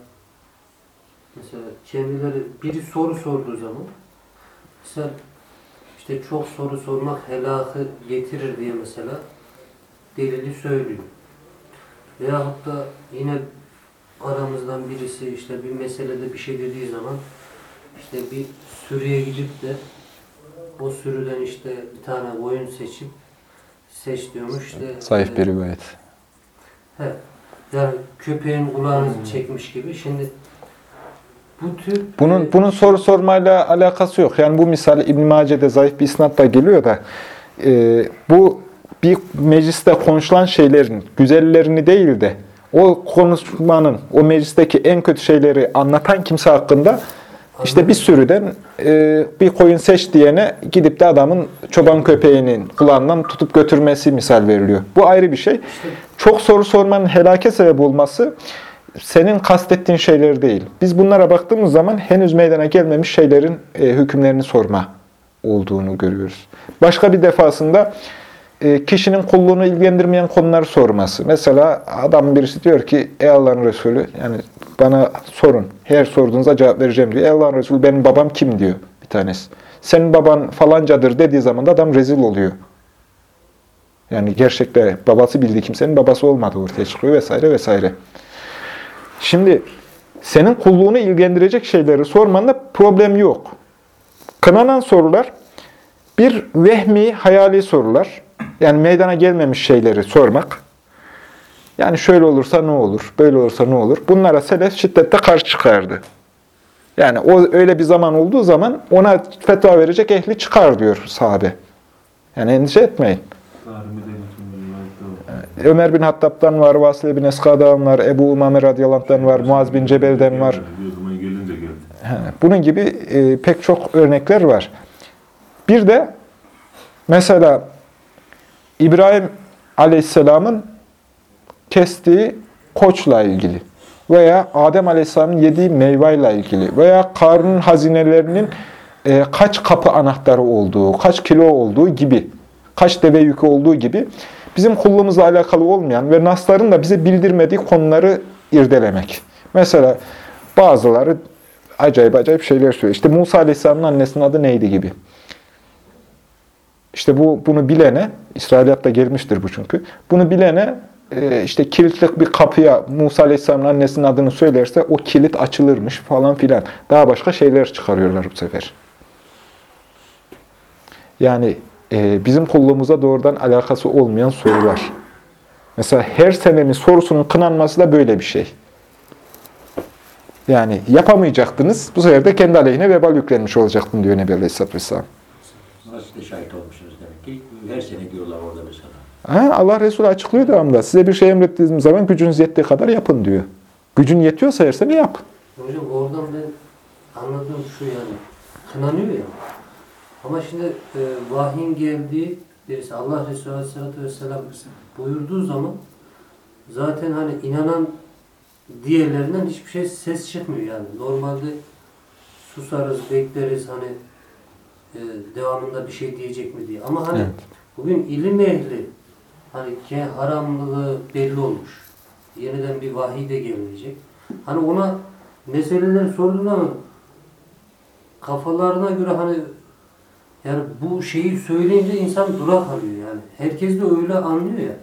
mesela kendileri biri soru sorduğu zaman mesela işte çok soru sormak helakı getirir diye mesela delili söylüyor. Veyahut da yine aramızdan birisi işte bir meselede bir şey dediği zaman işte bir sürüye gidip de o sürüden işte bir tane koyun seçip seç diyormuş işte Zayıf e, bir rivayet. He. Yani köpeğin kulağını çekmiş gibi. Şimdi bu tür Bunun e, bunun soru sormayla alakası yok. Yani bu misal İbn Mace'de zayıf bir isnatla geliyor da e, bu bir mecliste konuşulan şeylerin güzellerini değil de o konuşmanın, o meclisteki en kötü şeyleri anlatan kimse hakkında işte bir sürüden e, bir koyun seç diyene gidip de adamın çoban köpeğinin kulağından tutup götürmesi misal veriliyor. Bu ayrı bir şey. Çok soru sormanın helake sebep olması senin kastettiğin şeyler değil. Biz bunlara baktığımız zaman henüz meydana gelmemiş şeylerin e, hükümlerini sorma olduğunu görüyoruz. Başka bir defasında e, kişinin kulluğunu ilgilendirmeyen konuları sorması. Mesela adam birisi diyor ki ey Allah'ın Resulü yani bana sorun. Her sorduğunuzda cevap vereceğim diyor. Ey Allah'ın Resulü benim babam kim diyor bir tanesi. Senin baban falancadır dediği zaman da adam rezil oluyor. Yani gerçekte babası bildiği kimsenin babası olmadığı ortaya çıkıyor vesaire vesaire. Şimdi senin kulluğunu ilgilendirecek şeyleri sormanda problem yok. Kınanan sorular bir vehmi, hayali sorular. Yani meydana gelmemiş şeyleri sormak. Yani şöyle olursa ne olur, böyle olursa ne olur? Bunlara selef şiddetle karşı çıkardı. Yani o öyle bir zaman olduğu zaman ona fetva verecek ehli çıkar diyor sahabe. Yani endişe etmeyin. Ömer bin Hattab'dan var, Vasile bin Eska'dan var, Ebu Umame radıyallahu var, Muaz bin Cebel'den var. Bunun gibi e, pek çok örnekler var. Bir de mesela İbrahim Aleyhisselam'ın kestiği koçla ilgili veya Adem Aleyhisselam'ın yediği meyveyle ilgili veya Karun'un hazinelerinin e, kaç kapı anahtarı olduğu, kaç kilo olduğu gibi, kaç deve yükü olduğu gibi bizim kulluğumuzla alakalı olmayan ve nasların da bize bildirmediği konuları irdelemek. Mesela bazıları acayip acayip şeyler söylüyor. İşte Musa Aleyhisselam'ın annesinin adı neydi gibi. İşte bu bunu bilene, İsrailiyatta gelmiştir bu çünkü. Bunu bilene e, işte kilitlik bir kapıya Musa Aleyhisselam'ın annesinin adını söylerse o kilit açılırmış falan filan. Daha başka şeyler çıkarıyorlar bu sefer. Yani e, bizim kulluğumuza doğrudan alakası olmayan sorular. Mesela her senenin sorusunun kınanması da böyle bir şey. Yani yapamayacaktınız, bu sefer de kendi aleyhine vebal yüklenmiş olacaktın diyor Nebi Aleyhisselatü Vesselam. Nasıl şahit olmuşsunuz demek ki. Her sene diyorlar orada mesela. Ha, Allah Resulü açıklıyor devamında. Size bir şey emrettiğim zaman gücünüz yettiği kadar yapın diyor. Gücün yetiyorsa her sene yap. Hocam oradan ben anladığım şu yani kınanıyor ya. Ama şimdi e, vahyin geldiği birisi Allah Resulü Aleyhisselatü Vesselam buyurduğu zaman zaten hani inanan diğerlerinden hiçbir şey ses çıkmıyor yani. Normalde susarız, bekleriz hani e, devamında bir şey diyecek mi diye. Ama hani Evet. bugün ilim ehli hani ki haramlılığı belli olmuş. Yeniden bir vahiy de gelecek. Hani ona meseleleri sorduğunda mı kafalarına göre hani yani bu şeyi söyleyince insan durak alıyor yani. Herkes de öyle anlıyor ya.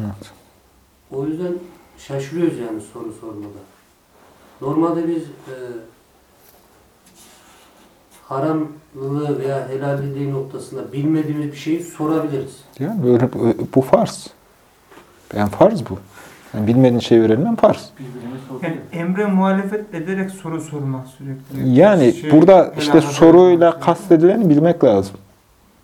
Evet. O yüzden şaşırıyoruz yani soru sormada. Normalde biz e, haramlılığı veya helalliliği noktasında bilmediğimiz bir şeyi sorabiliriz. Yani böyle, bu- bu farz. Yani farz bu. Yani bilmediğin şeyi öğrenmen farz. Yani emre muhalefet ederek soru sormak sürekli. Yani Şey, burada işte soruyla kastedileni bilmek lazım.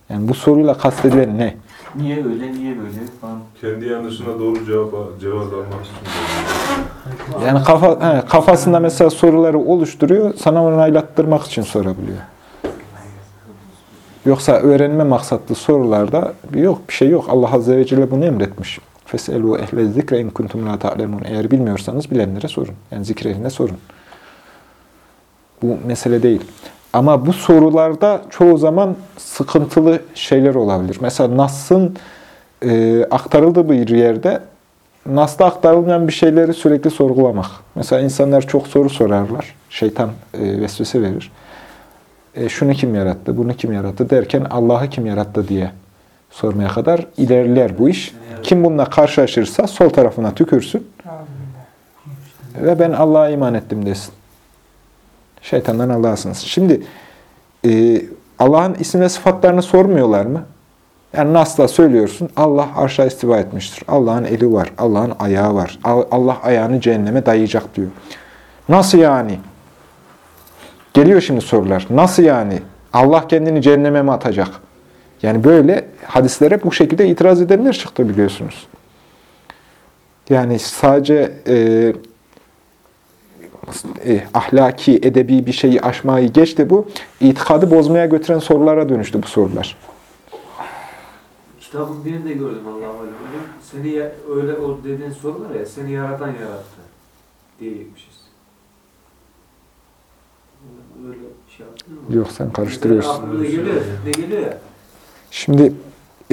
Yani bu soruyla kastedilen ne? Niye öyle, niye böyle falan. Kendi yanlışına doğru cevap, cevap almak için. Yani kafa, he, kafasında mesela soruları oluşturuyor, sana onaylattırmak için sorabiliyor. Yoksa öğrenme maksatlı sorularda yok, bir şey yok. Allah Azze ve Celle bunu emretmiş. Feselu ehle zikre in kuntum la ta'lemun. Eğer bilmiyorsanız bilenlere sorun. Yani zikir ehline sorun. Bu mesele değil. Ama bu sorularda çoğu zaman sıkıntılı şeyler olabilir. Mesela Nas'ın e, aktarıldığı bir yerde Nas'ta aktarılmayan bir şeyleri sürekli sorgulamak. Mesela insanlar çok soru sorarlar. Şeytan e, vesvese verir. E, şunu kim yarattı, bunu kim yarattı derken Allah'ı kim yarattı diye sormaya kadar ilerler bu iş. Kim bununla karşılaşırsa sol tarafına tükürsün ve ben Allah'a iman ettim desin. Şeytandan Allah'a sığınsın. Şimdi e, Allah'ın isim ve sıfatlarını sormuyorlar mı? Yani Nas'ta söylüyorsun, Allah arşa istiva etmiştir. Allah'ın eli var, Allah'ın ayağı var. Al- Allah ayağını cehenneme dayayacak diyor. Nasıl yani? Geliyor şimdi sorular. Nasıl yani? Allah kendini cehenneme mi atacak? Yani böyle hadislere bu şekilde itiraz edenler çıktı biliyorsunuz. Yani sadece e, e, ahlaki, edebi bir şeyi aşmayı geçti bu. itikadı bozmaya götüren sorulara dönüştü bu sorular. Kitabın birinde gördüm Alem hocam. Seni öyle o dediğin soru var ya, seni yaratan yarattı diyecekmişiz. Öyle şey? Yok sen karıştırıyorsun. Aklımda geliyor, ne geliyor ya? Şimdi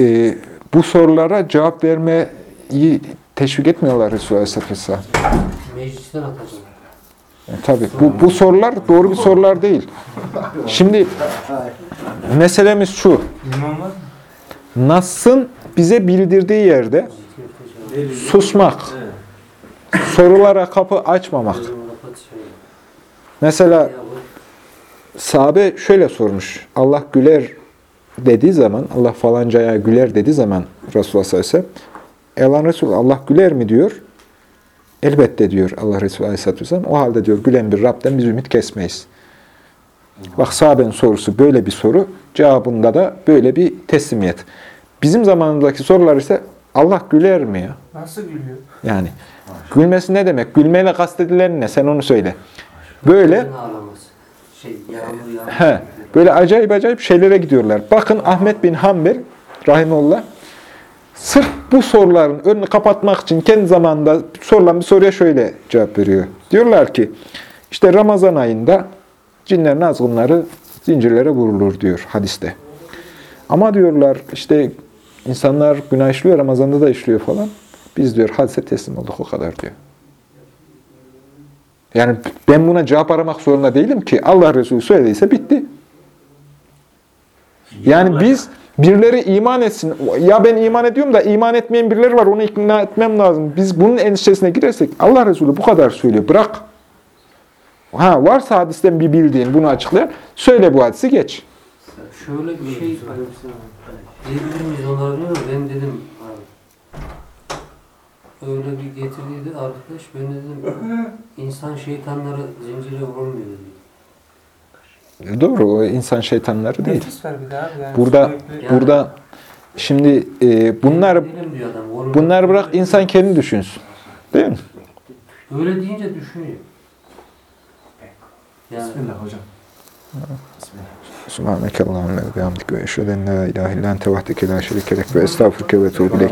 e, bu sorulara cevap vermeyi teşvik etmiyorlar Resulullah Aleyhisselatü Vesselam. Meclisten atacağım. E, tabii bu, bu sorular doğru bir sorular değil. Şimdi meselemiz şu. Nas'ın bize bildirdiği yerde susmak, sorulara kapı açmamak. Mesela sahabe şöyle sormuş. Allah güler dediği zaman, Allah falancaya güler dediği zaman Resulullah sallallahu aleyhi ve sellem, Elan Resul Allah güler mi diyor? Elbette diyor Allah Resulü aleyhisselatü vesselam. O halde diyor gülen bir Rab'den biz ümit kesmeyiz. Bak sahabenin sorusu böyle bir soru. Cevabında da böyle bir teslimiyet. Bizim zamanımızdaki sorular ise Allah güler mi ya? Nasıl gülüyor? Yani gülmesi ne demek? Gülmeyle kastedilen ne? Sen onu söyle. Böyle. Şey yağmur yağmur. He, böyle acayip acayip şeylere gidiyorlar. Bakın Ahmet bin Hanbel, rahimullah, sırf bu soruların önünü kapatmak için kendi zamanında sorulan bir soruya şöyle cevap veriyor. Diyorlar ki, işte Ramazan ayında cinlerin azgınları zincirlere vurulur diyor hadiste. Ama diyorlar işte insanlar günah işliyor, Ramazan'da da işliyor falan. Biz diyor hadise teslim olduk o kadar diyor. Yani ben buna cevap aramak zorunda değilim ki. Allah Resulü söylediyse bitti. Yani biz birileri iman etsin. Ya ben iman ediyorum da iman etmeyen birileri var. Onu ikna etmem lazım. Biz bunun endişesine girersek Allah Resulü bu kadar söylüyor. Bırak. Ha varsa hadisten bir bildiğin bunu açıklayan söyle bu hadisi geç. Şöyle bir şey diyebilir miyiz onlara bilmiyorum. Ben dedim. Öyle bir getirdiydi arkadaş. Ben de dedim insan şeytanları zincire vurulmuyor dedi. Doğru. O insan şeytanları değil. Nefis var bir daha abi. Yani Burada sürekli- burada şimdi e, bunlar adam. bunlar bırak insan kendi düşünsün. Değil mi? Öyle deyince düşünüyor. Yani Bismillah hocam. Subhaneke Allahümme ve bihamdik ve eşheden la ilahe illan tevahdeke la şerike lek ve estağfurke ve tuğbilek.